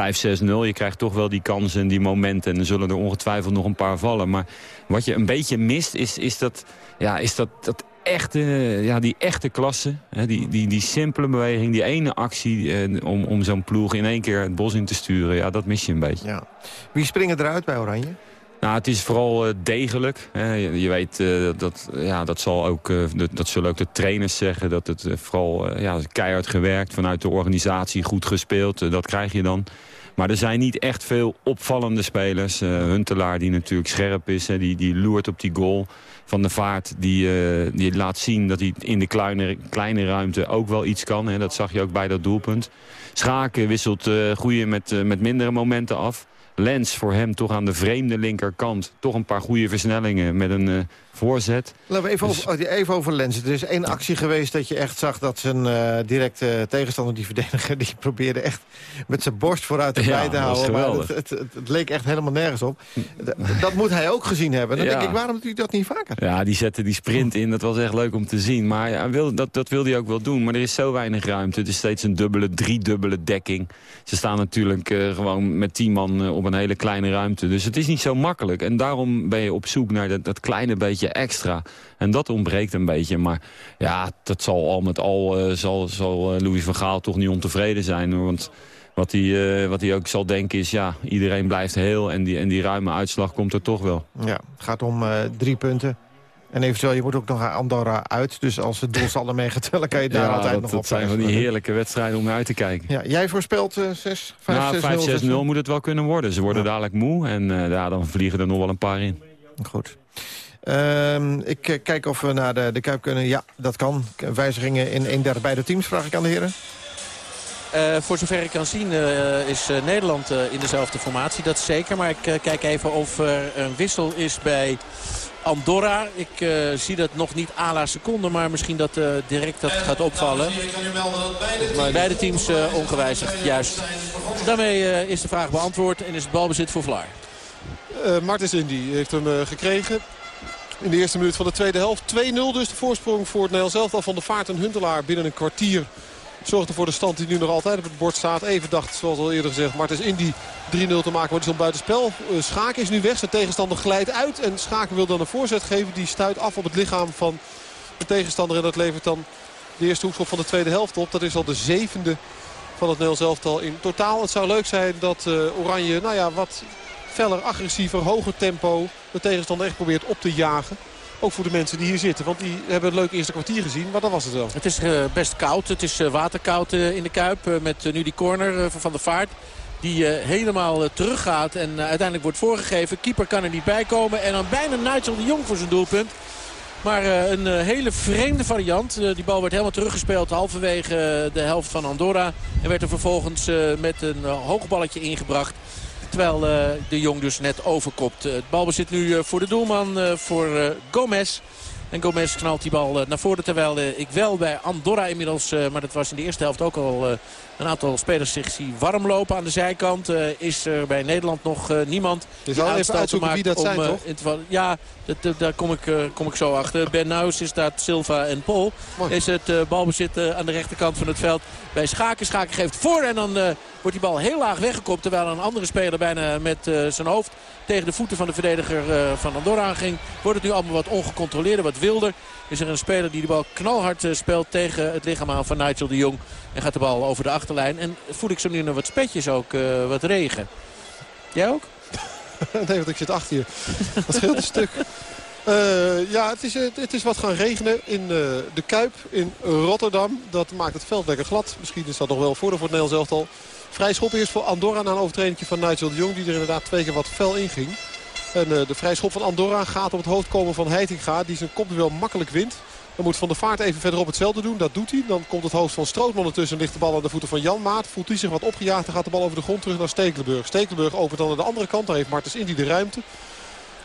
Je krijgt toch wel die kansen en die momenten. En er zullen er ongetwijfeld nog een paar vallen. Maar wat je een beetje mist, is, is, dat, ja, is dat, dat echte, ja, die echte klasse. Hè, die, die, die simpele beweging, die ene actie eh, om, om zo'n ploeg in één keer het bos in te sturen. Ja, dat mis je een beetje. Ja. Wie springen eruit bij Oranje? Nou, het is vooral uh, degelijk. Je, weet, uh, dat, ja, dat, zal ook, uh, dat zullen ook de trainers zeggen. Dat het vooral ja, keihard gewerkt, vanuit de organisatie goed gespeeld. dat krijg je dan. Maar er zijn niet echt veel opvallende spelers. Huntelaar, die natuurlijk scherp is, die, die loert op die goal. Van de Vaart, die, die laat zien dat hij in de kleine, kleine ruimte ook wel iets kan. Dat zag je ook bij dat doelpunt. Schaken wisselt goede met, met mindere momenten af. Lens voor hem toch aan de vreemde linkerkant. Toch een paar goede versnellingen met een uh, voorzet. Laten we even, dus... over, oh, even over Lens. Er is één actie geweest dat je echt zag dat zijn uh, directe tegenstander, die verdediger... die probeerde echt met zijn borst vooruit erbij ja, te houden. Maar het, het, het, het, leek echt helemaal nergens op. dat moet hij ook gezien hebben. Dan ja. denk ik, waarom doet hij dat niet vaker? Ja, die zette die sprint in. Dat was echt leuk om te zien. Maar ja, wil, dat, dat wil hij ook wel doen. Maar er is zo weinig ruimte. Het is steeds een dubbele, driedubbele dekking. Ze staan natuurlijk uh, gewoon met tien man op een hele kleine ruimte. Dus het is niet zo makkelijk. En daarom ben je op zoek naar dat, dat kleine beetje beetje extra. En dat ontbreekt een beetje. Maar ja, dat zal al met al zal, zal Louis van Gaal toch niet ontevreden zijn. Hoor, want wat hij, wat hij ook zal denken is, ja, iedereen blijft heel. En die, en die ruime uitslag komt er toch wel. Ja, het gaat om drie punten. En eventueel, je moet ook nog naar Andorra uit. Dus als het doelsaldo meegetellen, kan je daar ja, altijd dat, nog dat op zijn van die heerlijke wedstrijden om naar uit te kijken. Ja, jij voorspelt uh, 6, 5, nou, 6, 0, moet het wel kunnen worden. Ze worden ja. dadelijk moe en uh, ja, dan vliegen er nog wel een paar in. Goed. Uh, ik uh, kijk of we naar de, de Kuip kunnen. Ja, dat kan. Wijzigingen in een der beide teams, vraag ik aan de heren. Uh, voor zover ik kan zien uh, is uh, Nederland in dezelfde formatie. Dat is zeker. Maar ik kijk even of er een wissel is bij Andorra. Ik zie dat nog niet à la seconde. Maar misschien dat direct dat gaat opvallen. Maar beide teams ongewijzigd. Juist. Daarmee is de vraag beantwoord. En is het balbezit voor Vlaar. Martens Indy heeft hem gekregen. In de eerste minuut van de tweede helft. 2-0 dus de voorsprong voor het Nederlands elftal van de Vaart en Huntelaar binnen een kwartier zorgde voor de stand die nu nog altijd op het bord staat. Even dacht, zoals al eerder gezegd, Martens Indy 3-0 te maken. Maar die stond buitenspel. Schaak is nu weg. Zijn tegenstander glijdt uit. En Schaken wil dan een voorzet geven. Die stuit af op het lichaam van de tegenstander. En dat levert dan de eerste hoekschop van de tweede helft op. Dat is al de zevende van het Nederlands elftal in totaal. Het zou leuk zijn dat uh, Oranje nou ja, wat feller, agressiever, hoger tempo de tegenstander echt probeert op te jagen. Ook voor de mensen die hier zitten. Want die hebben het leuke eerste kwartier gezien. Maar dat was het wel. Het is uh, best koud. Het is uh, waterkoud uh, in de Kuip. met nu die corner van Van der Vaart. Die helemaal teruggaat en uiteindelijk wordt voorgegeven. Keeper kan er niet bij komen. En dan bijna Nigel de Jong voor zijn doelpunt. Maar een hele vreemde variant. die bal werd helemaal teruggespeeld halverwege de helft van Andorra. En werd er vervolgens met een hoog balletje ingebracht. Terwijl uh, de Jong dus net overkopt. Het balbezit nu uh, voor de doelman, voor Gomez. En Gomez knalt die bal naar voren. Terwijl ik wel bij Andorra inmiddels, maar dat was in de eerste helft ook al... een aantal spelers zich zie warm lopen aan de zijkant. is er bij Nederland nog niemand. Je zal even wie dat om, zijn, toch? ja, dat, daar kom ik, kom ik zo achter. Ben Nuis is daar Silva en Pol. Mooi. Is het balbezit aan de rechterkant van het veld bij Schaken. Schaken geeft voor en dan wordt die bal heel laag weggekopt. Terwijl een andere speler bijna met uh, zijn hoofd tegen de voeten van de verdediger uh, van Andorra ging. Wordt het nu allemaal wat ongecontroleerder, wat wilder. Is er een speler die de bal knalhard uh, speelt tegen het lichaam van Nigel de Jong. En gaat de bal over de achterlijn. En voel ik zo nu nog wat spetjes ook, wat regen. Jij ook? nee, want ik zit achter je. Dat scheelt een stuk. Ja, het is, het is wat gaan regenen in uh, de Kuip in Rotterdam. Dat maakt het veld lekker glad. Misschien is dat nog wel voordeel voor het Nederlands elftal. Vrij schop eerst voor Andorra na een overtreding van Nigel de Jong. Die er inderdaad twee keer wat fel inging. En uh, de vrij schop van Andorra gaat op het hoofd komen van Heitinga. Die zijn kopduel makkelijk wint. Dan moet Van der Vaart even verderop hetzelfde doen. Dat doet hij. Dan komt het hoofd van Strootman ertussen. Ligt de bal aan de voeten van Jan Maat. Voelt hij zich wat opgejaagd. Dan gaat de bal over de grond terug naar Stekelenburg. Stekelenburg opent dan aan de andere kant. Daar heeft Martens Indy de ruimte.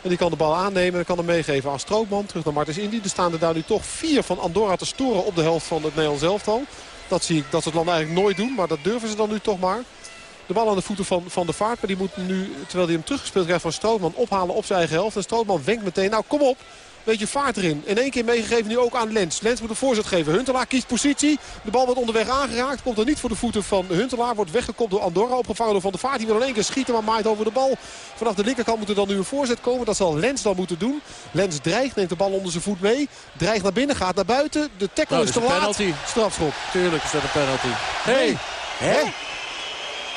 En die kan de bal aannemen en kan hem meegeven aan Strootman. Terug naar Martens Indy. Er staan er daar nu toch vier van Andorra te storen op de helft van het Nederlands elftal. Dat zie ik dat ze het land eigenlijk nooit doen. Maar dat durven ze dan nu toch maar. De bal aan de voeten van, van de Vaart. Die moet nu, terwijl hij hem teruggespeeld krijgt van Strootman, ophalen op zijn eigen helft. En Strootman wenkt meteen, nou kom op. Beetje vaart erin. In één keer meegegeven nu ook aan Lens. Lens moet een voorzet geven. Huntelaar kiest positie. De bal wordt onderweg aangeraakt. Komt er niet voor de voeten van Huntelaar. Wordt weggekopt door Andorra. Opgevangen door Van der Vaart. Die wil in één keer schieten. Maar maait over de bal. Vanaf de linkerkant moet er dan nu een voorzet komen. Dat zal Lens dan moeten doen. Lens dreigt. Neemt de bal onder zijn voet mee. Dreigt naar binnen. Gaat naar buiten. De tackle nou, is te laat. Penalty. Strafschop. Tuurlijk is dat een penalty. Hey. Hé.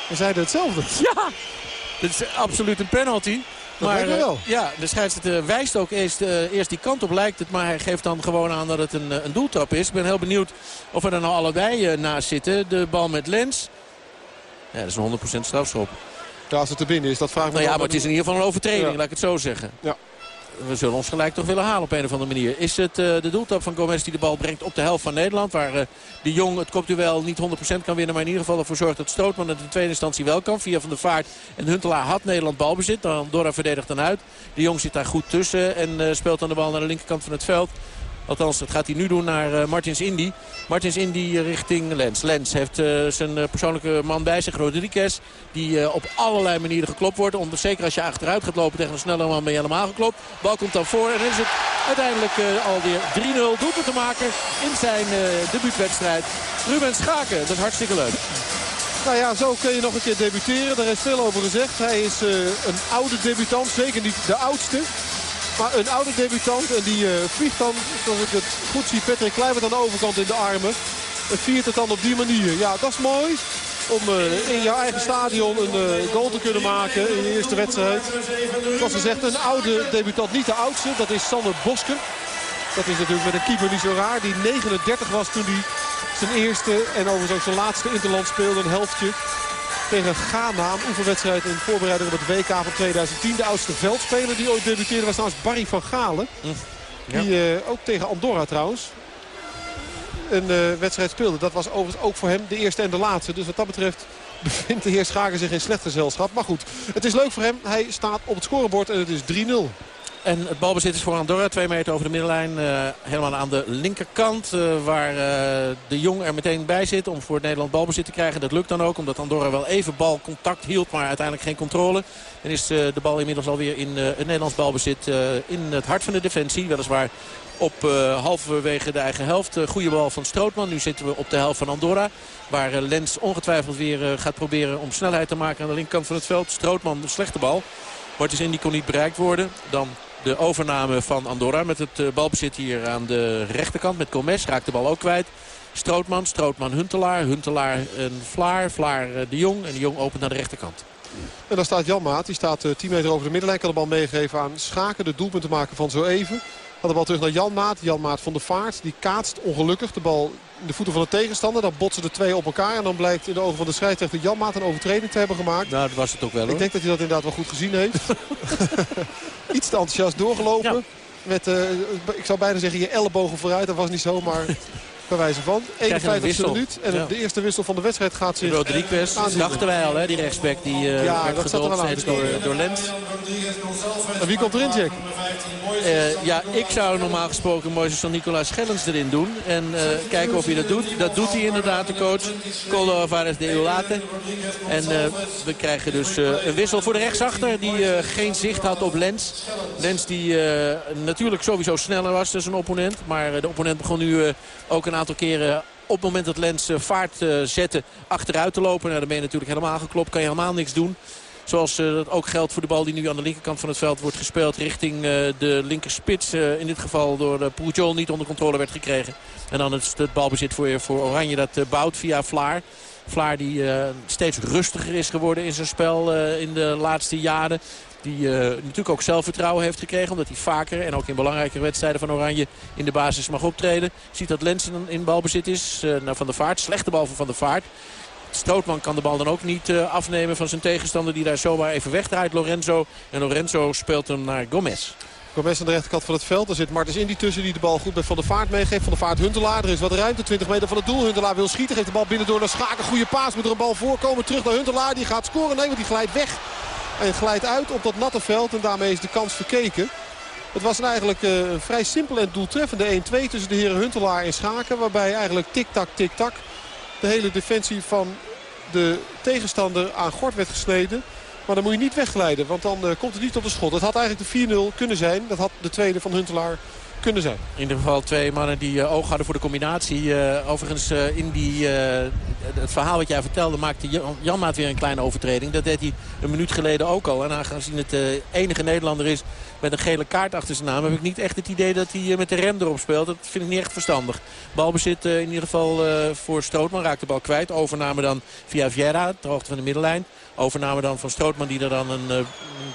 We zeiden hetzelfde. Ja. Dit is absoluut een penalty. Dat maar uh, wel. ja, de scheidsrechter wijst ook eerst, uh, eerst die kant op lijkt het. Maar hij geeft dan gewoon aan dat het een, een doeltrap is. Ik ben heel benieuwd of er er nou allebei uh, naast zitten. De bal met Lens. Ja, dat is een 100% strafschop. Ja, als het er binnen is, dat vraag ik me Nou ja, maar het is in ieder geval een overtreding, ja. laat ik het zo zeggen. Ja. We zullen ons gelijk toch willen halen op een of andere manier. Is het uh, de doeltrap van Gomez die de bal brengt op de helft van Nederland. Waar uh, de Jong het kopduel niet 100% kan winnen. Maar in ieder geval ervoor zorgt dat Strootman het in tweede instantie wel kan. Via Van der Vaart en Huntelaar had Nederland balbezit. Dan Dora verdedigt dan uit. De Jong zit daar goed tussen en uh, speelt dan de bal naar de linkerkant van het veld. Althans, dat gaat hij nu doen naar uh, Martins Indy. Martins Indy richting Lens. Lens heeft uh, zijn persoonlijke man bij zich, Rodriguez. Die op allerlei manieren geklopt wordt. Om, zeker als je achteruit gaat lopen tegen een snelle man ben je helemaal geklopt. Bal komt dan voor en is het uiteindelijk alweer 3-0. Doet het te maken in zijn debuutwedstrijd. Ruben Schaken, dat is hartstikke leuk. Nou ja, zo kun je nog een keer debuteren. Daar is veel over gezegd. Hij is een oude debutant, zeker niet de oudste. Maar een oude debutant en die uh, vliegt dan, zoals ik het goed zie, Patrick Kluivert aan de overkant in de armen. En viert het dan op die manier. Ja, dat is mooi om uh, in jouw eigen stadion een uh, goal te kunnen maken in je eerste wedstrijd. Zoals gezegd, een oude debutant, niet de oudste. Dat is Sander Bosker. Dat is natuurlijk met een keeper niet zo raar. Die 39 was toen hij zijn eerste en overigens ook zijn laatste interland speelde. Een helftje tegen Ghana. Een oefenwedstrijd in voorbereiding op het WK van 2010. De oudste veldspeler die ooit debuteerde was trouwens Barry van Galen. Die uh, ook tegen Andorra trouwens een uh, wedstrijd speelde. Dat was overigens ook voor hem de eerste en de laatste. Dus wat dat betreft bevindt de heer Schaken zich in slecht gezelschap. Maar goed, het is leuk voor hem. Hij staat op het scorebord en het is 3-0. En het balbezit is voor Andorra. Twee meter over de middenlijn. Uh, helemaal aan de linkerkant. Uh, waar uh, de Jong er meteen bij zit om voor Nederland balbezit te krijgen. Dat lukt dan ook. Omdat Andorra wel even balcontact hield. Maar uiteindelijk geen controle. En is de bal inmiddels alweer in het Nederlands balbezit. in het hart van de defensie. Weliswaar op halverwege de eigen helft. Uh, goede bal van Strootman. Nu zitten we op de helft van Andorra. Waar Lens ongetwijfeld weer gaat proberen om snelheid te maken aan de linkerkant van het veld. Strootman, een slechte bal. Martens die kon niet bereikt worden. Dan de overname van Andorra met het balbezit hier aan de rechterkant. Met Comes raakt de bal ook kwijt. Strootman, Strootman, Huntelaar. Huntelaar en Vlaar. Vlaar de Jong. En de Jong opent naar de rechterkant. En dan staat Jan Maat. Die staat 10 meter over de middenlijn. Kan de bal meegeven aan Schaken. De doelpunt te maken van zo even. Gaat de bal terug naar Jan Maat. Jan Maat van de Vaart. Die kaatst ongelukkig de bal in de voeten van de tegenstander. Dan botsen de twee op elkaar. En dan blijkt in de ogen van de scheidsrechter Jan Maat een overtreding te hebben gemaakt. Nou, dat was het ook wel hoor. Ik denk dat hij dat inderdaad wel goed gezien heeft. Iets te enthousiast doorgelopen. Ja. Met, uh, ik zou bijna zeggen, je ellebogen vooruit. Dat was niet zo, maar bij wijze van. 51 minuut. En ja. de eerste wissel van de wedstrijd gaat zich Rodriguez, dachten wij al, hè, die rechtsback die uh, ja, werd dat wel aan door, door Lens. En wie komt erin, Jack? Uh, ja, ik zou normaal gesproken Moises van Nicolaas Schellens erin doen. En uh, kijken of hij dat doet. Dat doet hij inderdaad, de coach. Colo Alvarez de Eulate. En we krijgen dus een wissel voor de rechtsachter. Die geen zicht had op Lens. Lens die natuurlijk sowieso sneller was dan zijn opponent. Maar de opponent begon nu ook een aantal keren op het moment dat Lens vaart uh, zette achteruit te lopen. Nou, dan ben je natuurlijk helemaal geklopt. Kan je helemaal niks doen. Zoals uh, dat ook geldt voor de bal die nu aan de linkerkant van het veld wordt gespeeld. Richting de linkerspits. in dit geval door de Pujol niet onder controle werd gekregen. En dan het, het balbezit voor, voor Oranje dat bouwt via Vlaar. Vlaar die steeds rustiger is geworden in zijn spel in de laatste jaren. Die uh, natuurlijk ook zelfvertrouwen heeft gekregen. Omdat hij vaker en ook in belangrijke wedstrijden van Oranje in de basis mag optreden. Ziet dat Lens in, balbezit is. Uh, naar Van der Vaart. Slechte bal van Van der Vaart. Strootman kan de bal dan ook niet uh, afnemen van zijn tegenstander. Die daar zomaar even wegdraait. Lorenzo. En Lorenzo speelt hem naar Gomez. Gomez aan de rechterkant van het veld. Er zit Martens in die tussen die de bal goed bij Van der Vaart meegeeft. Van der Vaart Huntelaar. Er is wat ruimte. 20 meter van het doel. Huntelaar wil schieten. Geeft de bal binnen door naar Schaken. Goede paas. Moet er een bal voorkomen. Terug naar Huntelaar. Die gaat scoren. Nee, want die glijdt weg. En glijdt uit op dat natte veld. En daarmee is de kans verkeken. Het was eigenlijk een vrij simpel en doeltreffende 1-2 tussen de heren Huntelaar en Schaken. Waarbij eigenlijk tik-tak, tik-tak de hele defensie van de tegenstander aan gort werd gesneden. Maar dan moet je niet wegglijden, want dan uh, komt het niet op de schot. Het had eigenlijk de 4-0 kunnen zijn. Dat had de tweede van Huntelaar kunnen zijn. In ieder geval twee mannen die uh, oog hadden voor de combinatie. Uh, overigens uh, in die, het verhaal wat jij vertelde maakte Jan, Janmaat weer een kleine overtreding. Dat deed hij een minuut geleden ook al. En aangezien het de enige Nederlander is met een gele kaart achter zijn naam... heb ik niet echt het idee dat hij met de rem erop speelt. Dat vind ik niet echt verstandig. Balbezit in ieder geval voor Strootman. Raakt de bal kwijt. Overname dan via Vieira, ter hoogte van de middenlijn. Overname dan van Strootman die er dan een, een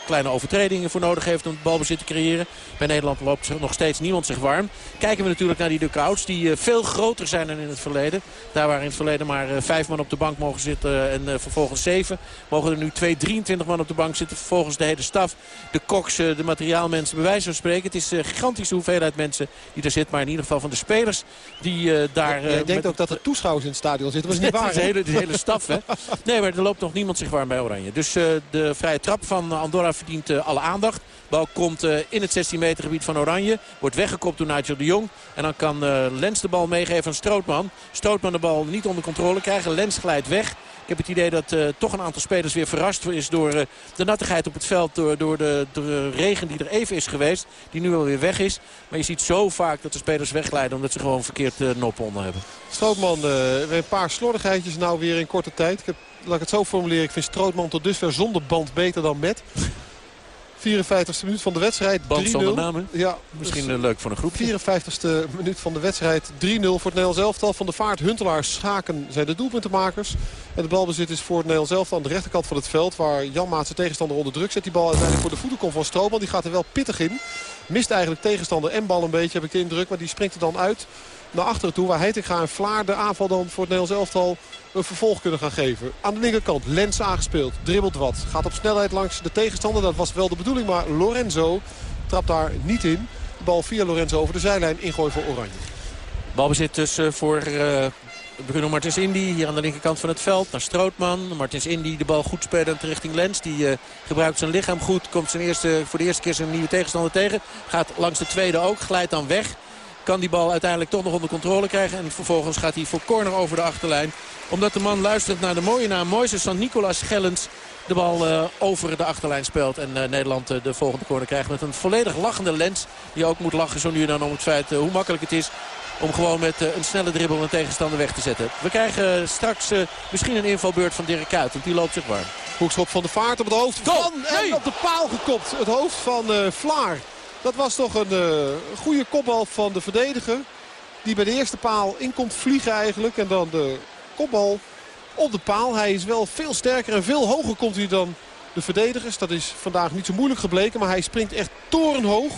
kleine overtreding voor nodig heeft om het balbezit te creëren. Bij Nederland loopt nog steeds niemand zich warm. Kijken we natuurlijk naar die duckouts die uh, veel groter zijn dan in het verleden. Daar waar in het verleden maar uh, vijf man op de bank mogen zitten en vervolgens zeven. Mogen er nu twee 23 man op de bank zitten. Vervolgens de hele staf, de koks, de materiaalmensen, bij wijze van spreken. Het is een gigantische hoeveelheid mensen die er zit. Maar in ieder geval van de spelers die daar... Jij denkt ook dat er toeschouwers in het stadion zitten. Dat is niet waar. de hele, de hele staf, hè? Nee, maar er loopt nog niemand zich warm bij Oranje. Dus de vrije trap van Andorra verdient alle aandacht. Bal komt uh, in het 16 meter gebied van Oranje. Wordt weggekopt door Nigel de Jong. En dan kan Lens de bal meegeven aan Strootman. Strootman de bal niet onder controle krijgen. Lens glijdt weg. Ik heb het idee dat toch een aantal spelers weer verrast is door uh, de nattigheid op het veld. Door, door, de, de, regen die er even is geweest. Die nu alweer weg is. Maar je ziet zo vaak dat de spelers wegglijden omdat ze gewoon verkeerd noppen onder hebben. Strootman, een paar slordigheidjes nou weer in korte tijd. Ik heb, laat ik het zo formuleren. Ik vind Strootman tot dusver zonder band beter dan met. 54ste minuut van de wedstrijd. Band 3-0. zonder namen. Ja, Misschien dus, eh, leuk voor een groep. 54ste minuut van de wedstrijd. 3-0 voor het Nederlands elftal. Van de Vaart, Huntelaar, Schaken zijn de doelpuntenmakers. En de balbezit is voor het Nederlands elftal aan de rechterkant van het veld. Waar Jan Maat zijn tegenstander onder druk zet. Die bal uiteindelijk voor de voeten komt van Stroopman. Die gaat er wel pittig in. Mist eigenlijk tegenstander en bal een beetje, heb ik de indruk. Maar die springt er dan uit naar achteren toe. Waar Heitinga en Vlaar de aanval dan voor het Nederlands elftal een vervolg kunnen gaan geven. Aan de linkerkant Lens aangespeeld. Dribbelt wat. Gaat op snelheid langs de tegenstander. Dat was wel de bedoeling. Maar Lorenzo trapt daar niet in. De bal via Lorenzo over de zijlijn. Ingooi voor Oranje. Balbezit dus eh, voor eh, Bruno Martins Indy. Hier aan de linkerkant van het veld. Naar Strootman. Martins Indy de bal goed spelend richting Lens. Die eh, gebruikt zijn lichaam goed. Komt zijn eerste, voor de eerste keer zijn nieuwe tegenstander tegen. Gaat langs de tweede ook. Glijdt dan weg. Kan die bal uiteindelijk toch nog onder controle krijgen. En vervolgens gaat hij voor corner over de achterlijn. Omdat de man luistert naar de mooie naam Moises San Nicolas Gellens de bal uh, over de achterlijn speelt. En uh, Nederland uh, de volgende corner krijgt met een volledig lachende lens. Die ook moet lachen zo nu en dan om het feit hoe makkelijk het is om gewoon met een snelle dribbel een tegenstander weg te zetten. We krijgen straks misschien een invalbeurt van Dirk Kuyt. Want die loopt zich warm. Hoekschop van de vaart op het hoofd van Nee! en op de paal gekopt. Het hoofd van Vlaar. Dat was toch een goede kopbal van de verdediger. Die bij de eerste paal in komt vliegen eigenlijk. En dan de kopbal op de paal. Hij is wel veel sterker en veel hoger komt hij dan de verdedigers. Dat is vandaag niet zo moeilijk gebleken. Maar hij springt echt torenhoog.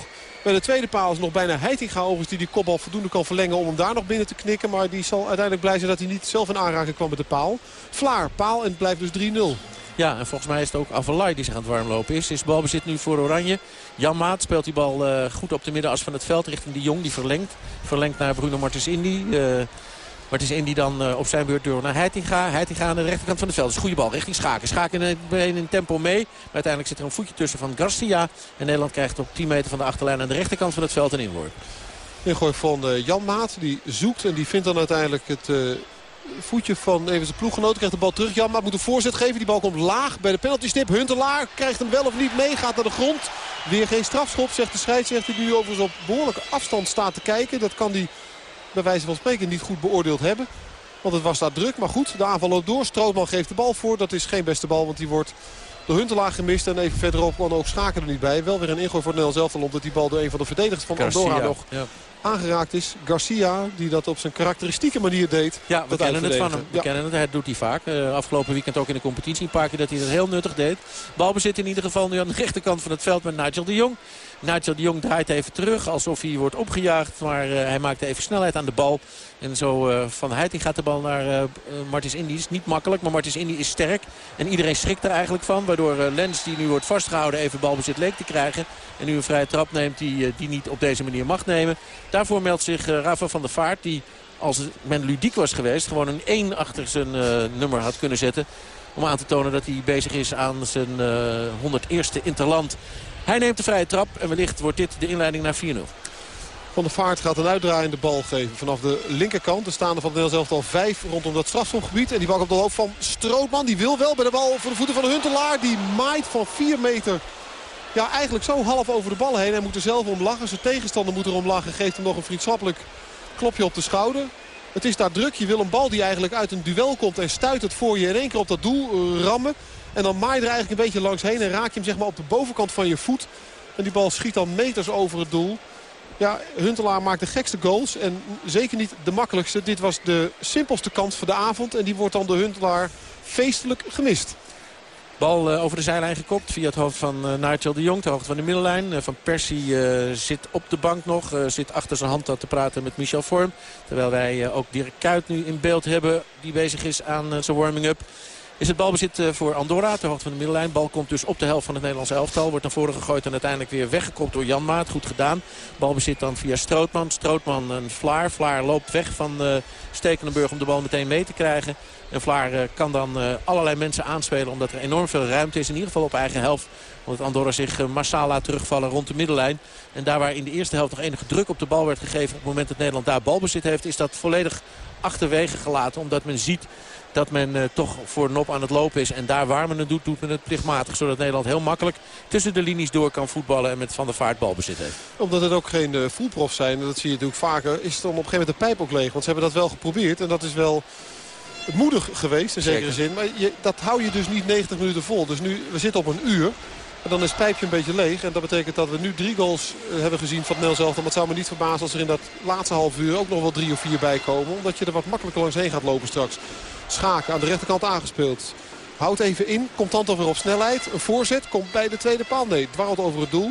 Bij de tweede paal is nog bijna Heitinga overigens die die kopbal voldoende kan verlengen om hem daar nog binnen te knikken. Maar die zal uiteindelijk blij zijn dat hij niet zelf in aanraking kwam met de paal. Vlaar, paal en het blijft dus 3-0. Ja, en volgens mij is het ook Avalai die zich aan het warmlopen is. Is balbezit nu voor Oranje. Jan Maat speelt die bal uh, goed op de middenas van het veld richting de Jong. Die verlengt. Verlengt naar Bruno Martens Indy. Uh, Martens Indy dan uh, op zijn beurt door naar Heitinga. Heitinga aan de rechterkant van het veld. Dus goede bal richting Schaken. Schaken in, in tempo mee. Maar uiteindelijk zit er een voetje tussen van Garcia. En Nederland krijgt op 10 meter van de achterlijn aan de rechterkant van het veld een inworp. Ingooi van Jan Maat. Die zoekt en die vindt dan uiteindelijk het voetje van even zijn ploeggenoot. Krijgt de bal terug. Jan Maat moet een voorzet geven. Die bal komt laag bij de penaltystip. Huntelaar krijgt hem wel of niet mee. Gaat naar de grond. Weer geen strafschop, zegt de scheidsrechter. Die nu overigens op behoorlijke afstand staat te kijken. Dat kan hij bij wijze van spreken niet goed beoordeeld hebben. Want het was daar druk. Maar goed, de aanval loopt door. Strootman geeft de bal voor. Dat is geen beste bal, want die wordt door Huntelaar gemist. En even verderop kwam ook Schaken er niet bij. Wel weer een ingooi voor Nederlands elftal. Omdat die bal door een van de verdedigers van Andorra nog ja. Aangeraakt is. Garcia, die dat op zijn karakteristieke manier deed. Ja, we kennen het van hem. We Ja. kennen het. Hij doet hij vaak. Uh, afgelopen weekend ook in de competitie een paar keer dat hij dat heel nuttig deed. Balbezit in ieder geval nu aan de rechterkant van het veld met Nigel de Jong. Nigel de Jong draait even terug alsof hij wordt opgejaagd. Maar uh, hij maakt even snelheid aan de bal. En zo uh, van Heiting gaat de bal naar uh, Martins Indy. Is niet makkelijk, maar Martins Indy is sterk. En iedereen schrikt er eigenlijk van. Waardoor Lens, die nu wordt vastgehouden, even balbezit leek te krijgen. En nu een vrije trap neemt die, die niet op deze manier mag nemen. Daarvoor meldt zich Rafa van der Vaart. Die als men ludiek was geweest gewoon een 1 achter zijn nummer had kunnen zetten. Om aan te tonen dat hij bezig is aan zijn 101ste interland. Hij neemt de vrije trap en wellicht wordt dit de inleiding naar 4-0. Van der Vaart gaat een uitdraaiende bal geven vanaf de linkerkant. Er staan er van het Nederlands elftal vijf rondom dat strafschopgebied. En die bal op de hoofd van Strootman. Die wil wel bij de bal voor de voeten van de Huntelaar. Die maait van 4 meter. Ja, eigenlijk zo half over de bal heen. Hij moet er zelf om lachen. Zijn tegenstander moet er om lachen. Geeft hem nog een vriendschappelijk klopje op de schouder. Het is daar druk. Je wil een bal die eigenlijk uit een duel komt. En stuit het voor je in één keer op dat doel uh, rammen. En dan maai je er eigenlijk een beetje langs heen. En raak je hem zeg maar op de bovenkant van je voet. En die bal schiet dan meters over het doel. Ja, Huntelaar maakt de gekste goals. En zeker niet de makkelijkste. Dit was de simpelste kans voor de avond. En die wordt dan door Huntelaar feestelijk gemist. Bal uh, over de zijlijn gekopt via het hoofd van uh, Nigel de Jong. De hoogte van de middenlijn. Uh, van Persie zit op de bank nog. zit achter zijn hand te praten met Michel Vorm. Terwijl wij ook Dirk Kuyt nu in beeld hebben. Die bezig is aan zijn warming-up. Is het balbezit voor Andorra ter hoogte van de middenlijn. Bal komt dus op de helft van het Nederlandse elftal. Wordt naar voren gegooid en uiteindelijk weer weggekopt door Jan Maat. Goed gedaan. Balbezit dan via Strootman. Strootman en Vlaar. Vlaar loopt weg van uh, Stekelenburg om de bal meteen mee te krijgen. En Vlaar uh, kan dan allerlei mensen aanspelen omdat er enorm veel ruimte is. In ieder geval op eigen helft. Omdat Andorra zich massaal laat terugvallen rond de middenlijn. En daar waar in de eerste helft nog enige druk op de bal werd gegeven... op het moment dat Nederland daar balbezit heeft... is dat volledig achterwege gelaten. Omdat men ziet dat men uh, toch voor Nop aan het lopen is. En daar waar men het doet, doet men het plichtmatig. Zodat Nederland heel makkelijk tussen de linies door kan voetballen... en met Van der Vaart balbezit heeft. Omdat het ook geen uh, voetprof zijn, dat zie je natuurlijk vaker... is het dan op een gegeven moment de pijp ook leeg. Want ze hebben dat wel geprobeerd. En dat is wel moedig geweest in zekere Zeker. zin. Maar je, dat hou je dus niet 90 minuten vol. Dus nu, we zitten op een uur. Dan is het pijpje een beetje leeg. En dat betekent dat we nu drie goals eh, hebben gezien van Nederlands elftal. Maar het zou me niet verbazen als er in dat laatste half uur ook nog wel drie of vier bij komen. Omdat je er wat makkelijker langs heen gaat lopen straks. Schaken aan de rechterkant aangespeeld. Houdt even in, komt dan toch weer op snelheid. Een voorzet, komt bij de tweede paal. Nee, dwarrelt over het doel.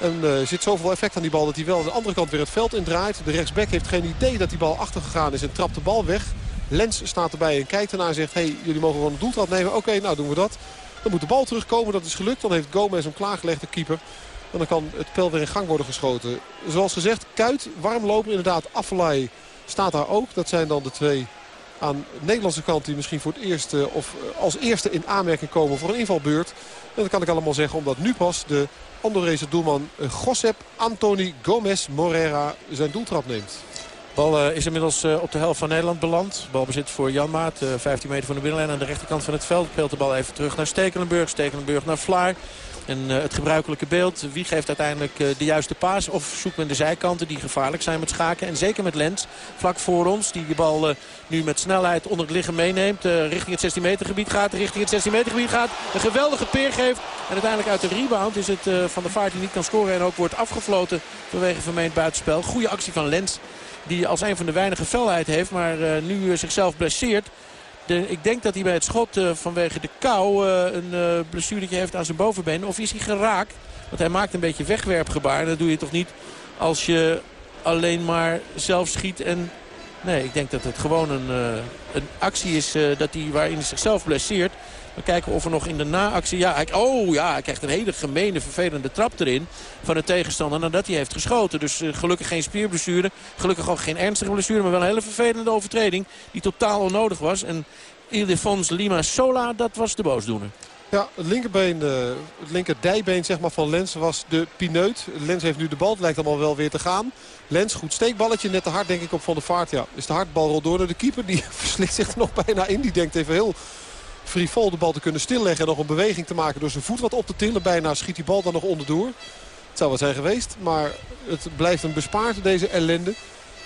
En uh, zit zoveel effect aan die bal dat hij wel aan de andere kant weer het veld indraait. De rechtsback heeft geen idee dat die bal achtergegaan is en trapt de bal weg. Lens staat erbij en kijkt ernaar en zegt... hey, jullie mogen gewoon een doeltrap nemen. Oké, nou doen we dat. Dan moet de bal terugkomen. Dat is gelukt. Dan heeft Gomez hem klaargelegd, de keeper. En dan kan het spel weer in gang worden geschoten. Zoals gezegd, Kuit, warmloper. Inderdaad, Affelay staat daar ook. Dat zijn dan de twee aan de Nederlandse kant die misschien voor het eerst of als eerste in aanmerking komen voor een invalbeurt. En dat kan ik allemaal zeggen omdat nu pas de Andorese doelman Josep Antoni Gomez Morera zijn doeltrap neemt. Bal uh, is inmiddels uh, op de helft van Nederland beland. Balbezit voor Jan Maat. Uh, 15 meter van de binnenlijn aan de rechterkant van het veld. Peelt de bal even terug naar Stekelenburg. Stekelenburg naar Vlaar. En het gebruikelijke beeld. Wie geeft uiteindelijk de juiste paas? Of zoekt men de zijkanten die gevaarlijk zijn met schaken. En zeker met Lens. Vlak voor ons. Die de bal nu met snelheid onder het liggen meeneemt. richting het 16 meter gebied gaat. Richting het 16 meter gebied gaat. Een geweldige peer geeft. En uiteindelijk uit de rebound is het Van de Vaart die niet kan scoren. En ook wordt afgefloten vanwege vermeend buitenspel. Goede actie van Lens. Die als een van de weinige felheid heeft. Maar uh, nu uh, zichzelf blesseert. De, ik denk dat hij bij het schot uh, vanwege de kou een blessuretje heeft aan zijn bovenbeen. Of is hij geraakt? Want hij maakt een beetje wegwerpgebaar. Dat doe je toch niet als je alleen maar zelf schiet. En nee, ik denk dat het gewoon een, een actie is dat hij, waarin hij zichzelf blesseert. We kijken of er nog in de naactie... Ja, hij, oh ja, hij krijgt een hele gemene, vervelende trap erin van de tegenstander nadat hij heeft geschoten. Dus uh, gelukkig geen spierblessure. Gelukkig ook geen ernstige blessure, maar wel een hele vervelende overtreding. Die totaal onnodig was. En Ildefons Lima Sola, dat was de boosdoener. Ja, het linkerbeen, uh, het linkerdijbeen zeg maar, van Lens was de pineut. Lens heeft nu de bal, het lijkt allemaal wel weer te gaan. Lens, goed steekballetje, net te hard denk ik op Van de Vaart. Ja, is de hardbal rol door naar de keeper. Die verslikt zich er nog bijna in. Die denkt even heel frivol de bal te kunnen stilleggen. En nog een beweging te maken door zijn voet wat op te tillen. Bijna schiet die bal dan nog onderdoor. Het zou wat zijn geweest. Maar het blijft een bespaard deze ellende.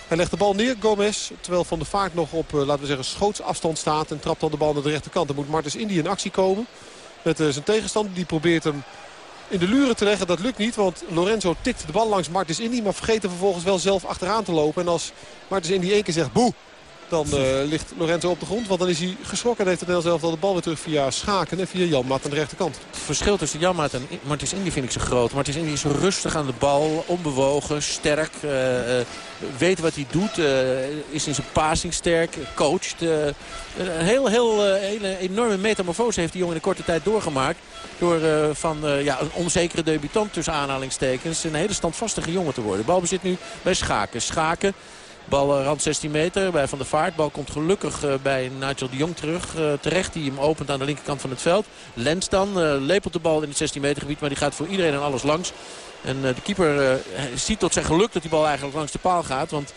Hij legt de bal neer, Gomez. Terwijl Van de Vaart nog op, uh, laten we zeggen, schootsafstand staat. En trapt dan de bal naar de rechterkant. Dan moet Martens Indy in actie komen. Met uh, zijn tegenstander. Die probeert hem in de luren te leggen. Dat lukt niet, want Lorenzo tikt de bal langs Martens Indy. Maar vergeet er vervolgens wel zelf achteraan te lopen. En als Martens Indy één keer zegt boe, dan uh, ligt Lorenzo op de grond. Want dan is hij geschrokken en heeft het zelf al de bal weer terug via Schaken en via Janmaat aan de rechterkant. Het verschil tussen Janmaat en Martins Indy vind ik zo groot. Martins Indy is rustig aan de bal, onbewogen, sterk. Uh, uh, weet wat hij doet, is in zijn passing sterk, coacht. een heel, heel, hele enorme metamorfose heeft die jongen in een korte tijd doorgemaakt. Door van ja, een onzekere debutant tussen aanhalingstekens een hele standvastige jongen te worden. Balbezit nu bij Schaken. Schaken Bal rand 16 meter bij Van der Vaart. Bal komt gelukkig bij Nigel de Jong terug. terecht die hem opent aan de linkerkant van het veld. Lens dan lepelt de bal in het 16 meter gebied. Maar die gaat voor iedereen en alles langs. En de keeper ziet tot zijn geluk dat die bal eigenlijk langs de paal gaat. Want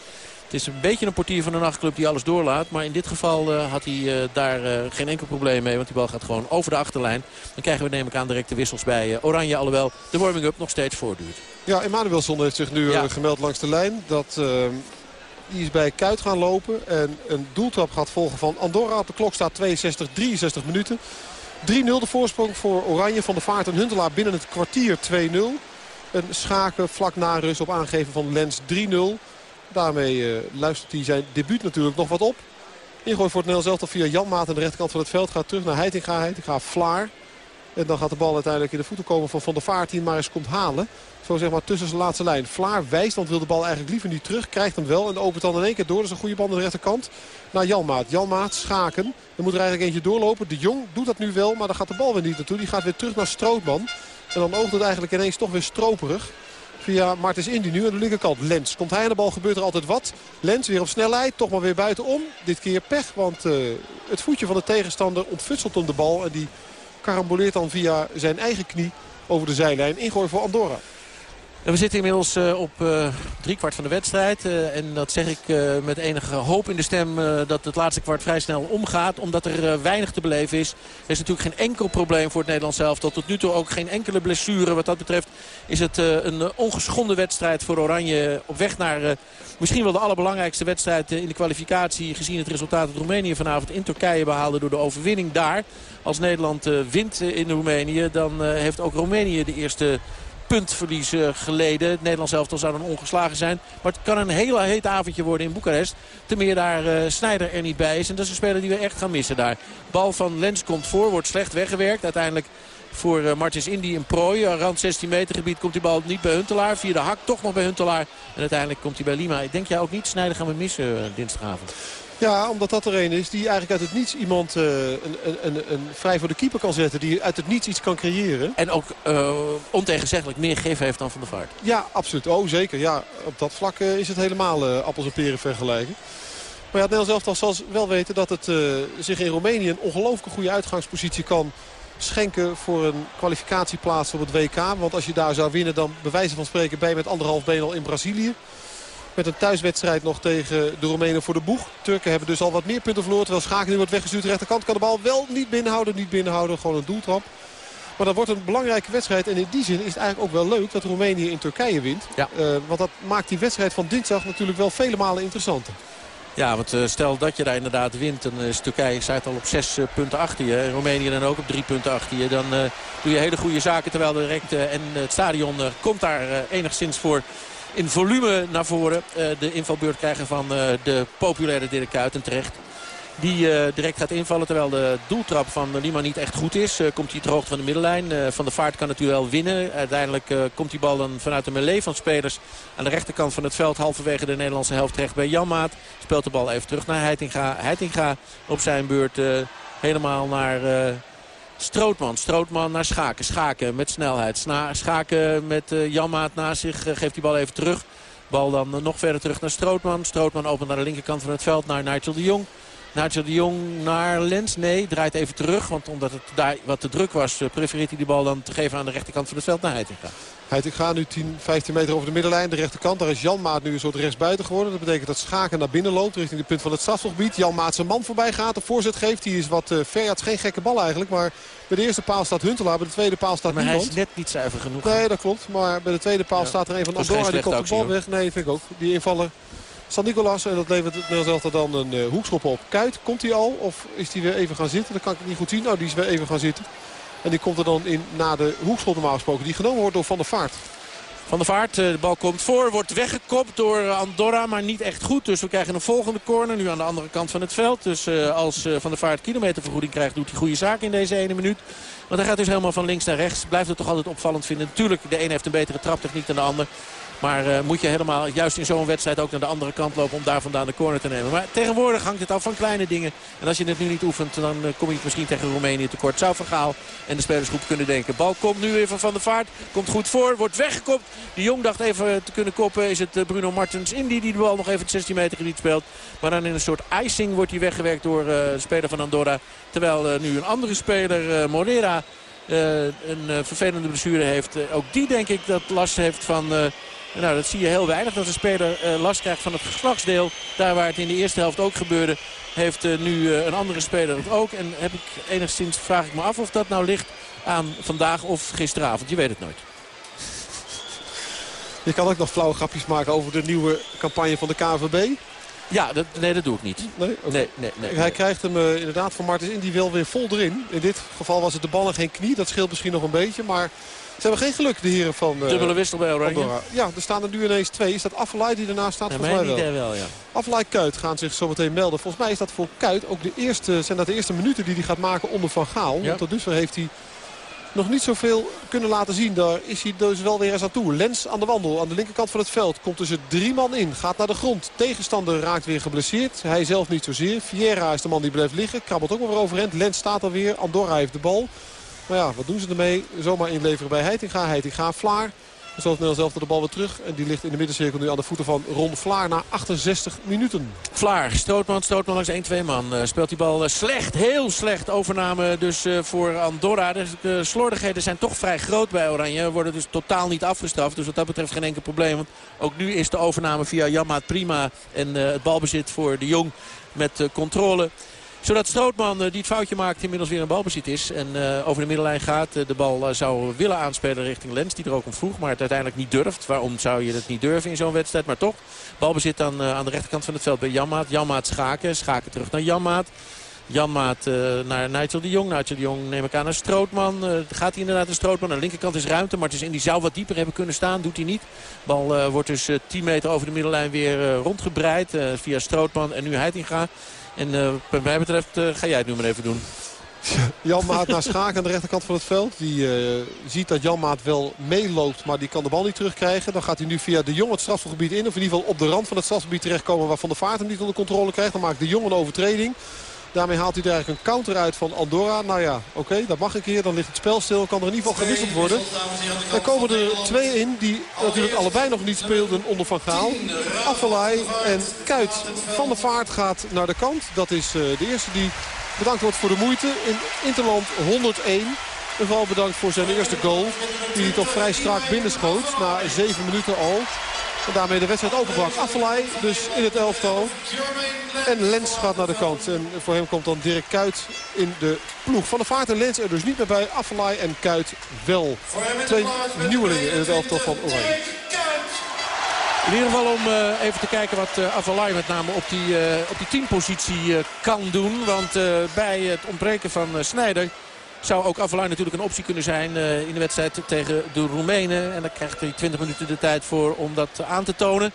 het is een beetje een portier van de nachtclub die alles doorlaat. Maar in dit geval uh, had hij uh, daar uh, geen enkel probleem mee. Want die bal gaat gewoon over de achterlijn. Dan krijgen we neem ik aan direct de wissels bij Oranje. Alhoewel de warming-up nog steeds voortduurt. Ja, Emanuelson heeft zich nu ja. gemeld langs de lijn. Dat die is bij Kuit gaan lopen. En een doeltrap gaat volgen van Andorra. Op de klok staat 62, 63 minuten. 3-0 de voorsprong voor Oranje van de Vaart en Huntelaar binnen het kwartier 2-0. Een schaken vlak na rust op aangeven van Lens 3-0. Daarmee uh, luistert hij zijn debuut natuurlijk nog wat op. Ingooi voor het Nederlands elftal via Janmaat aan de rechterkant van het veld. Gaat terug naar Heitinga. Heitinga Vlaar. En dan gaat de bal uiteindelijk in de voeten komen van Van der Vaart. Die maar eens komt halen. Zo zeg maar tussen zijn laatste lijn. Vlaar wijst, want wil de bal eigenlijk liever niet terug. Krijgt hem wel en opent dan in één keer door. Dat is een goede bal aan de rechterkant. Naar Janmaat. Janmaat schaken. Er moet er eigenlijk eentje doorlopen. De Jong doet dat nu wel, maar dan gaat de bal weer niet naartoe. Die gaat weer terug naar Strootman. En dan oogt het eigenlijk ineens toch weer stroperig. Via Martens Indy nu aan de linkerkant. Lens. Komt hij aan de bal gebeurt er altijd wat. Lens weer op snelheid. Toch maar weer buitenom. Dit keer pech. Want uh, het voetje van de tegenstander ontfutselt om de bal. En die karamboleert dan via zijn eigen knie over de zijlijn. Ingooi voor Andorra. We zitten inmiddels uh, op uh, driekwart van de wedstrijd. Uh, en dat zeg ik met enige hoop in de stem dat het laatste kwart vrij snel omgaat. Omdat er weinig te beleven is. Er is natuurlijk geen enkel probleem voor het Nederlands zelf. Tot nu toe ook geen enkele blessure. Wat dat betreft is het een ongeschonden wedstrijd voor Oranje. Op weg naar misschien wel de allerbelangrijkste wedstrijd in de kwalificatie. Gezien het resultaat dat Roemenië vanavond in Turkije behaalde door de overwinning daar. Als Nederland wint in Roemenië dan heeft ook Roemenië de eerste puntverlies geleden. Het Nederlands elftal zou dan ongeslagen zijn. Maar het kan een hele heet avondje worden in Boekarest. Ten meer daar uh, Snijder er niet bij is. En dat is een speler die we echt gaan missen daar. Bal van Lens komt voor, wordt slecht weggewerkt. Uiteindelijk voor uh, Martins Indy een prooi. Rand 16 meter gebied komt die bal niet bij Huntelaar. Via de hak toch nog bij Huntelaar. En uiteindelijk komt hij bij Lima. Ik denk jij ook niet, Snijder gaan we missen dinsdagavond. Ja, omdat dat er een is die eigenlijk uit het niets iemand uh, een, een, een, vrij voor de keeper kan zetten. Die uit het niets iets kan creëren. En ook uh, ontegenzeggelijk meer geven heeft dan Van de Vaart. Ja, absoluut. Oh, zeker. Ja, op dat vlak uh, is het helemaal appels en peren vergelijken. Maar ja, het Nederlands elftal zal wel weten dat het zich in Roemenië een ongelooflijke goede uitgangspositie kan schenken voor een kwalificatieplaats op het WK. Want als je daar zou winnen, dan bij wijze van spreken ben je met anderhalf been al in Brazilië. Met een thuiswedstrijd nog tegen de Roemenen voor de boeg. Turken hebben dus al wat meer punten verloren. Terwijl Schaken nu wordt weggestuurd. De rechterkant kan de bal wel niet binnenhouden. Niet binnenhouden. Gewoon een doeltrap. Maar dat wordt een belangrijke wedstrijd. En in die zin is het eigenlijk ook wel leuk dat Roemenië in Turkije wint. Ja. Uh, want dat maakt die wedstrijd van dinsdag natuurlijk wel vele malen interessanter. Ja, want uh, stel dat je daar inderdaad wint. Dan is Turkije staat al op zes uh, punten achter je. En Roemenië dan ook op drie punten achter je. Dan doe je hele goede zaken. Terwijl direct en het stadion komt daar enigszins voor in volume naar voren. Uh, de invalbeurt krijgen van uh, de populaire Dirk Kuyt. Die uh, direct gaat invallen terwijl de doeltrap van Lima niet echt goed is. komt hij ter hoogte van de middenlijn. van de Vaart kan natuurlijk wel winnen. Uiteindelijk komt die bal dan vanuit de melee van spelers aan de rechterkant van het veld. Halverwege de Nederlandse helft terecht bij Janmaat. Speelt de bal even terug naar Heitinga. Heitinga op zijn beurt helemaal naar Strootman. Strootman naar Schaken. Schaken met snelheid. Schaken met uh, Janmaat naast zich. Uh, geeft die bal even terug. Bal dan uh, nog verder terug naar Strootman. Strootman opent naar de linkerkant van het veld naar Nigel de Jong. Nigel de Jong naar Lens. Nee, draait even terug. Want omdat het daar wat te druk was, prefereert hij die bal dan te geven aan de rechterkant van het veld naar Heitinga. Heitinga nu 10, 15 meter over de middenlijn. De rechterkant, daar is Jan Maat nu een soort rechtsbuiten geworden. Dat betekent dat Schaken naar binnen loopt richting de punt van het strafgebied. Jan Maat zijn man voorbij gaat, de voorzet geeft. Die is wat uh, ver. Het is geen gekke bal eigenlijk, maar bij de eerste paal staat Huntelaar. Bij de tweede paal staat maar niemand. hij is net niet zuiver genoeg. Nee, dat klopt. Maar bij de tweede paal ja. staat er een van Andorra. Die komt de bal weg. Nee, vind ik ook. Die invaller San Nicolas. En dat levert het Nederlands dan een uh, hoekschop op. Kuit, komt hij al? Of is hij weer even gaan zitten? Dat kan ik niet goed zien. Nou, die is weer even gaan zitten. En die komt er dan in na de hoekschop normaal gesproken. Die genomen wordt door Van der Vaart. Van der Vaart, de bal komt voor, wordt weggekopt door Andorra, maar niet echt goed. Dus we krijgen een volgende corner, nu aan de andere kant van het veld. Dus als Van der Vaart kilometervergoeding krijgt, doet hij goede zaak in deze ene minuut. Want hij gaat dus helemaal van links naar rechts. Blijft het toch altijd opvallend vinden. Natuurlijk, de een heeft een betere traptechniek dan de ander. Maar uh, moet je helemaal juist in zo'n wedstrijd ook naar de andere kant lopen om daar vandaan de corner te nemen. Maar tegenwoordig hangt het af van kleine dingen. En als je het nu niet oefent, dan uh, kom je misschien tegen Roemenië tekort. Zou Vergaal en de spelersgroep kunnen denken. Bal komt nu even van de vaart. Komt goed voor, wordt weggekopt. De Jong dacht even te kunnen koppen. Is het uh, Bruno Martens Indy die de bal nog even het 16 meter gebied speelt. Maar dan in een soort icing wordt hij weggewerkt door de speler van Andorra. Terwijl nu een andere speler, Morera... een vervelende blessure heeft. ook die denk ik dat last heeft van nou, dat zie je heel weinig. Dat de speler uh, last krijgt van het geslachtsdeel. Daar waar het in de eerste helft ook gebeurde. Heeft uh, nu uh, een andere speler dat ook. En heb ik enigszins, vraag ik me af of dat nou ligt aan vandaag of gisteravond. Je weet het nooit. Je kan ook nog flauwe grapjes maken over de nieuwe campagne van de KNVB. Ja, dat, nee, dat doe ik niet. Nee? Nee, nee, nee, Hij krijgt hem uh, inderdaad van Martens in die wel weer vol erin. In dit geval was het de bal en geen knie. Dat scheelt misschien nog een beetje. Maar ze hebben geen geluk, de heren van uh, Dubbele wissel bij Oranje. Ja, er staan er nu ineens twee. Is dat Affelay die ernaast staat? Ja, Volgens mij wel. wel ja. Affelay Kuit gaan zich zo meteen melden. Volgens mij is dat voor Kuit ook de eerste, zijn dat de eerste minuten die hij gaat maken onder Van Gaal. Ja. Want tot dusver heeft hij nog niet zoveel kunnen laten zien. Daar is hij dus wel weer eens aan toe. Lens aan de wandel aan de linkerkant van het veld. Komt tussen drie man in. Gaat naar de grond. Tegenstander raakt weer geblesseerd. Hij zelf niet zozeer. Vieira is de man die blijft liggen. Krabbelt ook maar weer overend. Lens staat alweer. Andorra heeft de bal. Maar ja, wat doen ze ermee? Zomaar inleveren bij Heitinga. Heitinga, Vlaar. Zo heeft Nederland de bal weer terug. En die ligt in de middencirkel nu aan de voeten van Ron Vlaar na 68 minuten. Vlaar, Strootman, Strootman langs 1-2 man. Uh, speelt die bal uh, slecht, heel slecht. Overname dus uh, voor Andorra. De, de slordigheden zijn toch vrij groot bij Oranje. Worden dus totaal niet afgestraft. Dus wat dat betreft geen enkel probleem. Want ook nu is de overname via Jammaat prima. En het balbezit voor de Jong met controle zodat Strootman, die het foutje maakt, inmiddels weer een balbezit is. En uh, over de middenlijn gaat. de bal zou willen aanspelen richting Lens, die er ook om vroeg. Maar het uiteindelijk niet durft. Waarom zou je dat niet durven in zo'n wedstrijd? Maar toch, balbezit dan aan de rechterkant van het veld bij Janmaat. Janmaat schaken, schaken terug naar Janmaat. Janmaat naar Nigel de Jong. Nigel de Jong neem ik aan naar Strootman. gaat hij inderdaad naar Strootman. Aan de linkerkant is ruimte. Maar in die zou wat dieper hebben kunnen staan. Doet hij niet. Bal wordt dus 10 meter over de middenlijn weer rondgebreid. via Strootman en nu Heitinga. En uh, wat mij betreft uh, ga jij het nu maar even doen. Jan Maat naar Schaak aan de rechterkant van het veld. Die uh, ziet dat Jan Maat wel meeloopt, maar die kan de bal niet terugkrijgen. Dan gaat hij nu via de Jong het strafgebied in. Of in ieder geval op de rand van het strafgebied terechtkomen... waar Van de Vaart hem niet onder controle krijgt. Dan maakt de Jong een overtreding. Daarmee haalt hij er een counter uit van Andorra. Nou ja, oké, dat mag een keer. Dan ligt het spel stil. Kan er in ieder geval gewisseld worden. Er komen er twee in die natuurlijk allebei nog niet speelden onder Van Gaal. Affelay en Kuit van de Vaart gaat naar de kant. Dat is uh, de eerste die bedankt wordt voor de moeite. In Interland 101. En vooral bedankt voor zijn eerste goal. Die hij toch vrij strak binnenschoot. Na zeven minuten al. En daarmee de wedstrijd openbrak. Affelay dus in het elftal. En Lens gaat naar de kant. En voor hem komt dan Dirk Kuit in de ploeg. Van de Vaart en Lens er dus niet meer bij. Affelay en Kuit wel. Twee nieuwelingen in het elftal van Oranje. In ieder geval om uh, even te kijken wat uh, Avalai met name op die, uh, op die teampositie kan doen. Want bij het ontbreken van Snijder zou ook Avalai natuurlijk een optie kunnen zijn in de wedstrijd tegen de Roemenen. En dan krijgt hij 20 minuten de tijd voor om dat aan te tonen.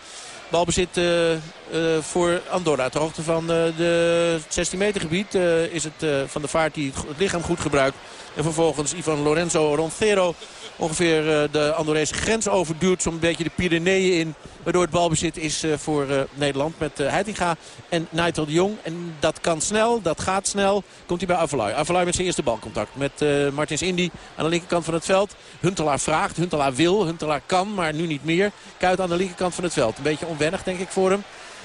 Balbezit uh, uh, voor Andorra. Ter hoogte van uh, de 16 meter gebied is het Van de Vaart die het lichaam goed gebruikt. En vervolgens Ivan Lorenzo Roncero ongeveer de Andorrese grens overduwt. Zo'n beetje de Pyreneeën in. Waardoor het balbezit is voor Nederland met Heitinga en Nigel de Jong. En dat kan snel, dat gaat snel. Komt hij bij Avalai. Avalai met zijn eerste balcontact met Martins Indy aan de linkerkant van het veld. Huntelaar vraagt, Huntelaar wil, Huntelaar kan, maar nu niet meer. Kuit aan de linkerkant van het veld. Een beetje onwennig denk ik voor hem.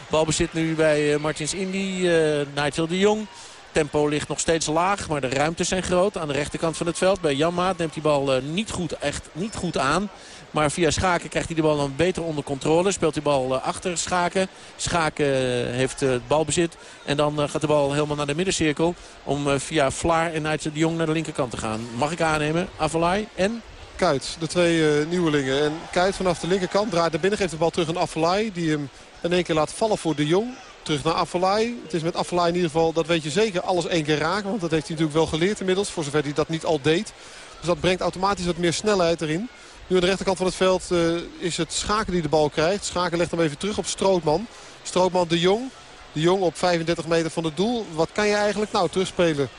Balbezit nu bij Martins Indy, Nigel de Jong. Tempo ligt nog steeds laag, maar de ruimtes zijn groot. Aan de rechterkant van het veld bij Janmaat neemt die bal uh, niet goed, echt niet goed aan. Maar via Schaken krijgt hij de bal dan beter onder controle. Speelt die bal uh, achter Schaken. Schaken uh, heeft het balbezit. En dan gaat de bal helemaal naar de middencirkel. Om via Vlaar en uit de Jong naar de linkerkant te gaan. Mag ik aannemen? Avalai en... Kuit, de twee nieuwelingen. En Kuit vanaf de linkerkant draait naar binnen. Geeft de bal terug aan Avalai. Die hem in één keer laat vallen voor de Jong. Terug naar Affelay. Het is met Affelay in ieder geval, dat weet je zeker, alles één keer raken. Want dat heeft hij natuurlijk wel geleerd inmiddels. Voor zover hij dat niet al deed. Dus dat brengt automatisch wat meer snelheid erin. Nu aan de rechterkant van het veld uh, is het Schaken die de bal krijgt. Schaken legt hem even terug op Strootman. Strootman de Jong. De Jong op 35 meter van het doel. Wat kan je eigenlijk? Nou, terugspelen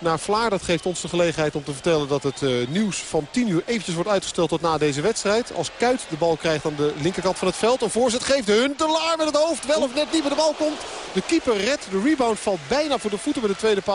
naar Vlaar. Dat geeft ons de gelegenheid om te vertellen dat het uh, nieuws van 10 uur eventjes wordt uitgesteld tot na deze wedstrijd. Als Kuit de bal krijgt aan de linkerkant van het veld. Een voorzet geeft Huntelaar met het hoofd. Wel of net niet bij de bal komt. De keeper redt. De rebound valt bijna voor de voeten bij de tweede paal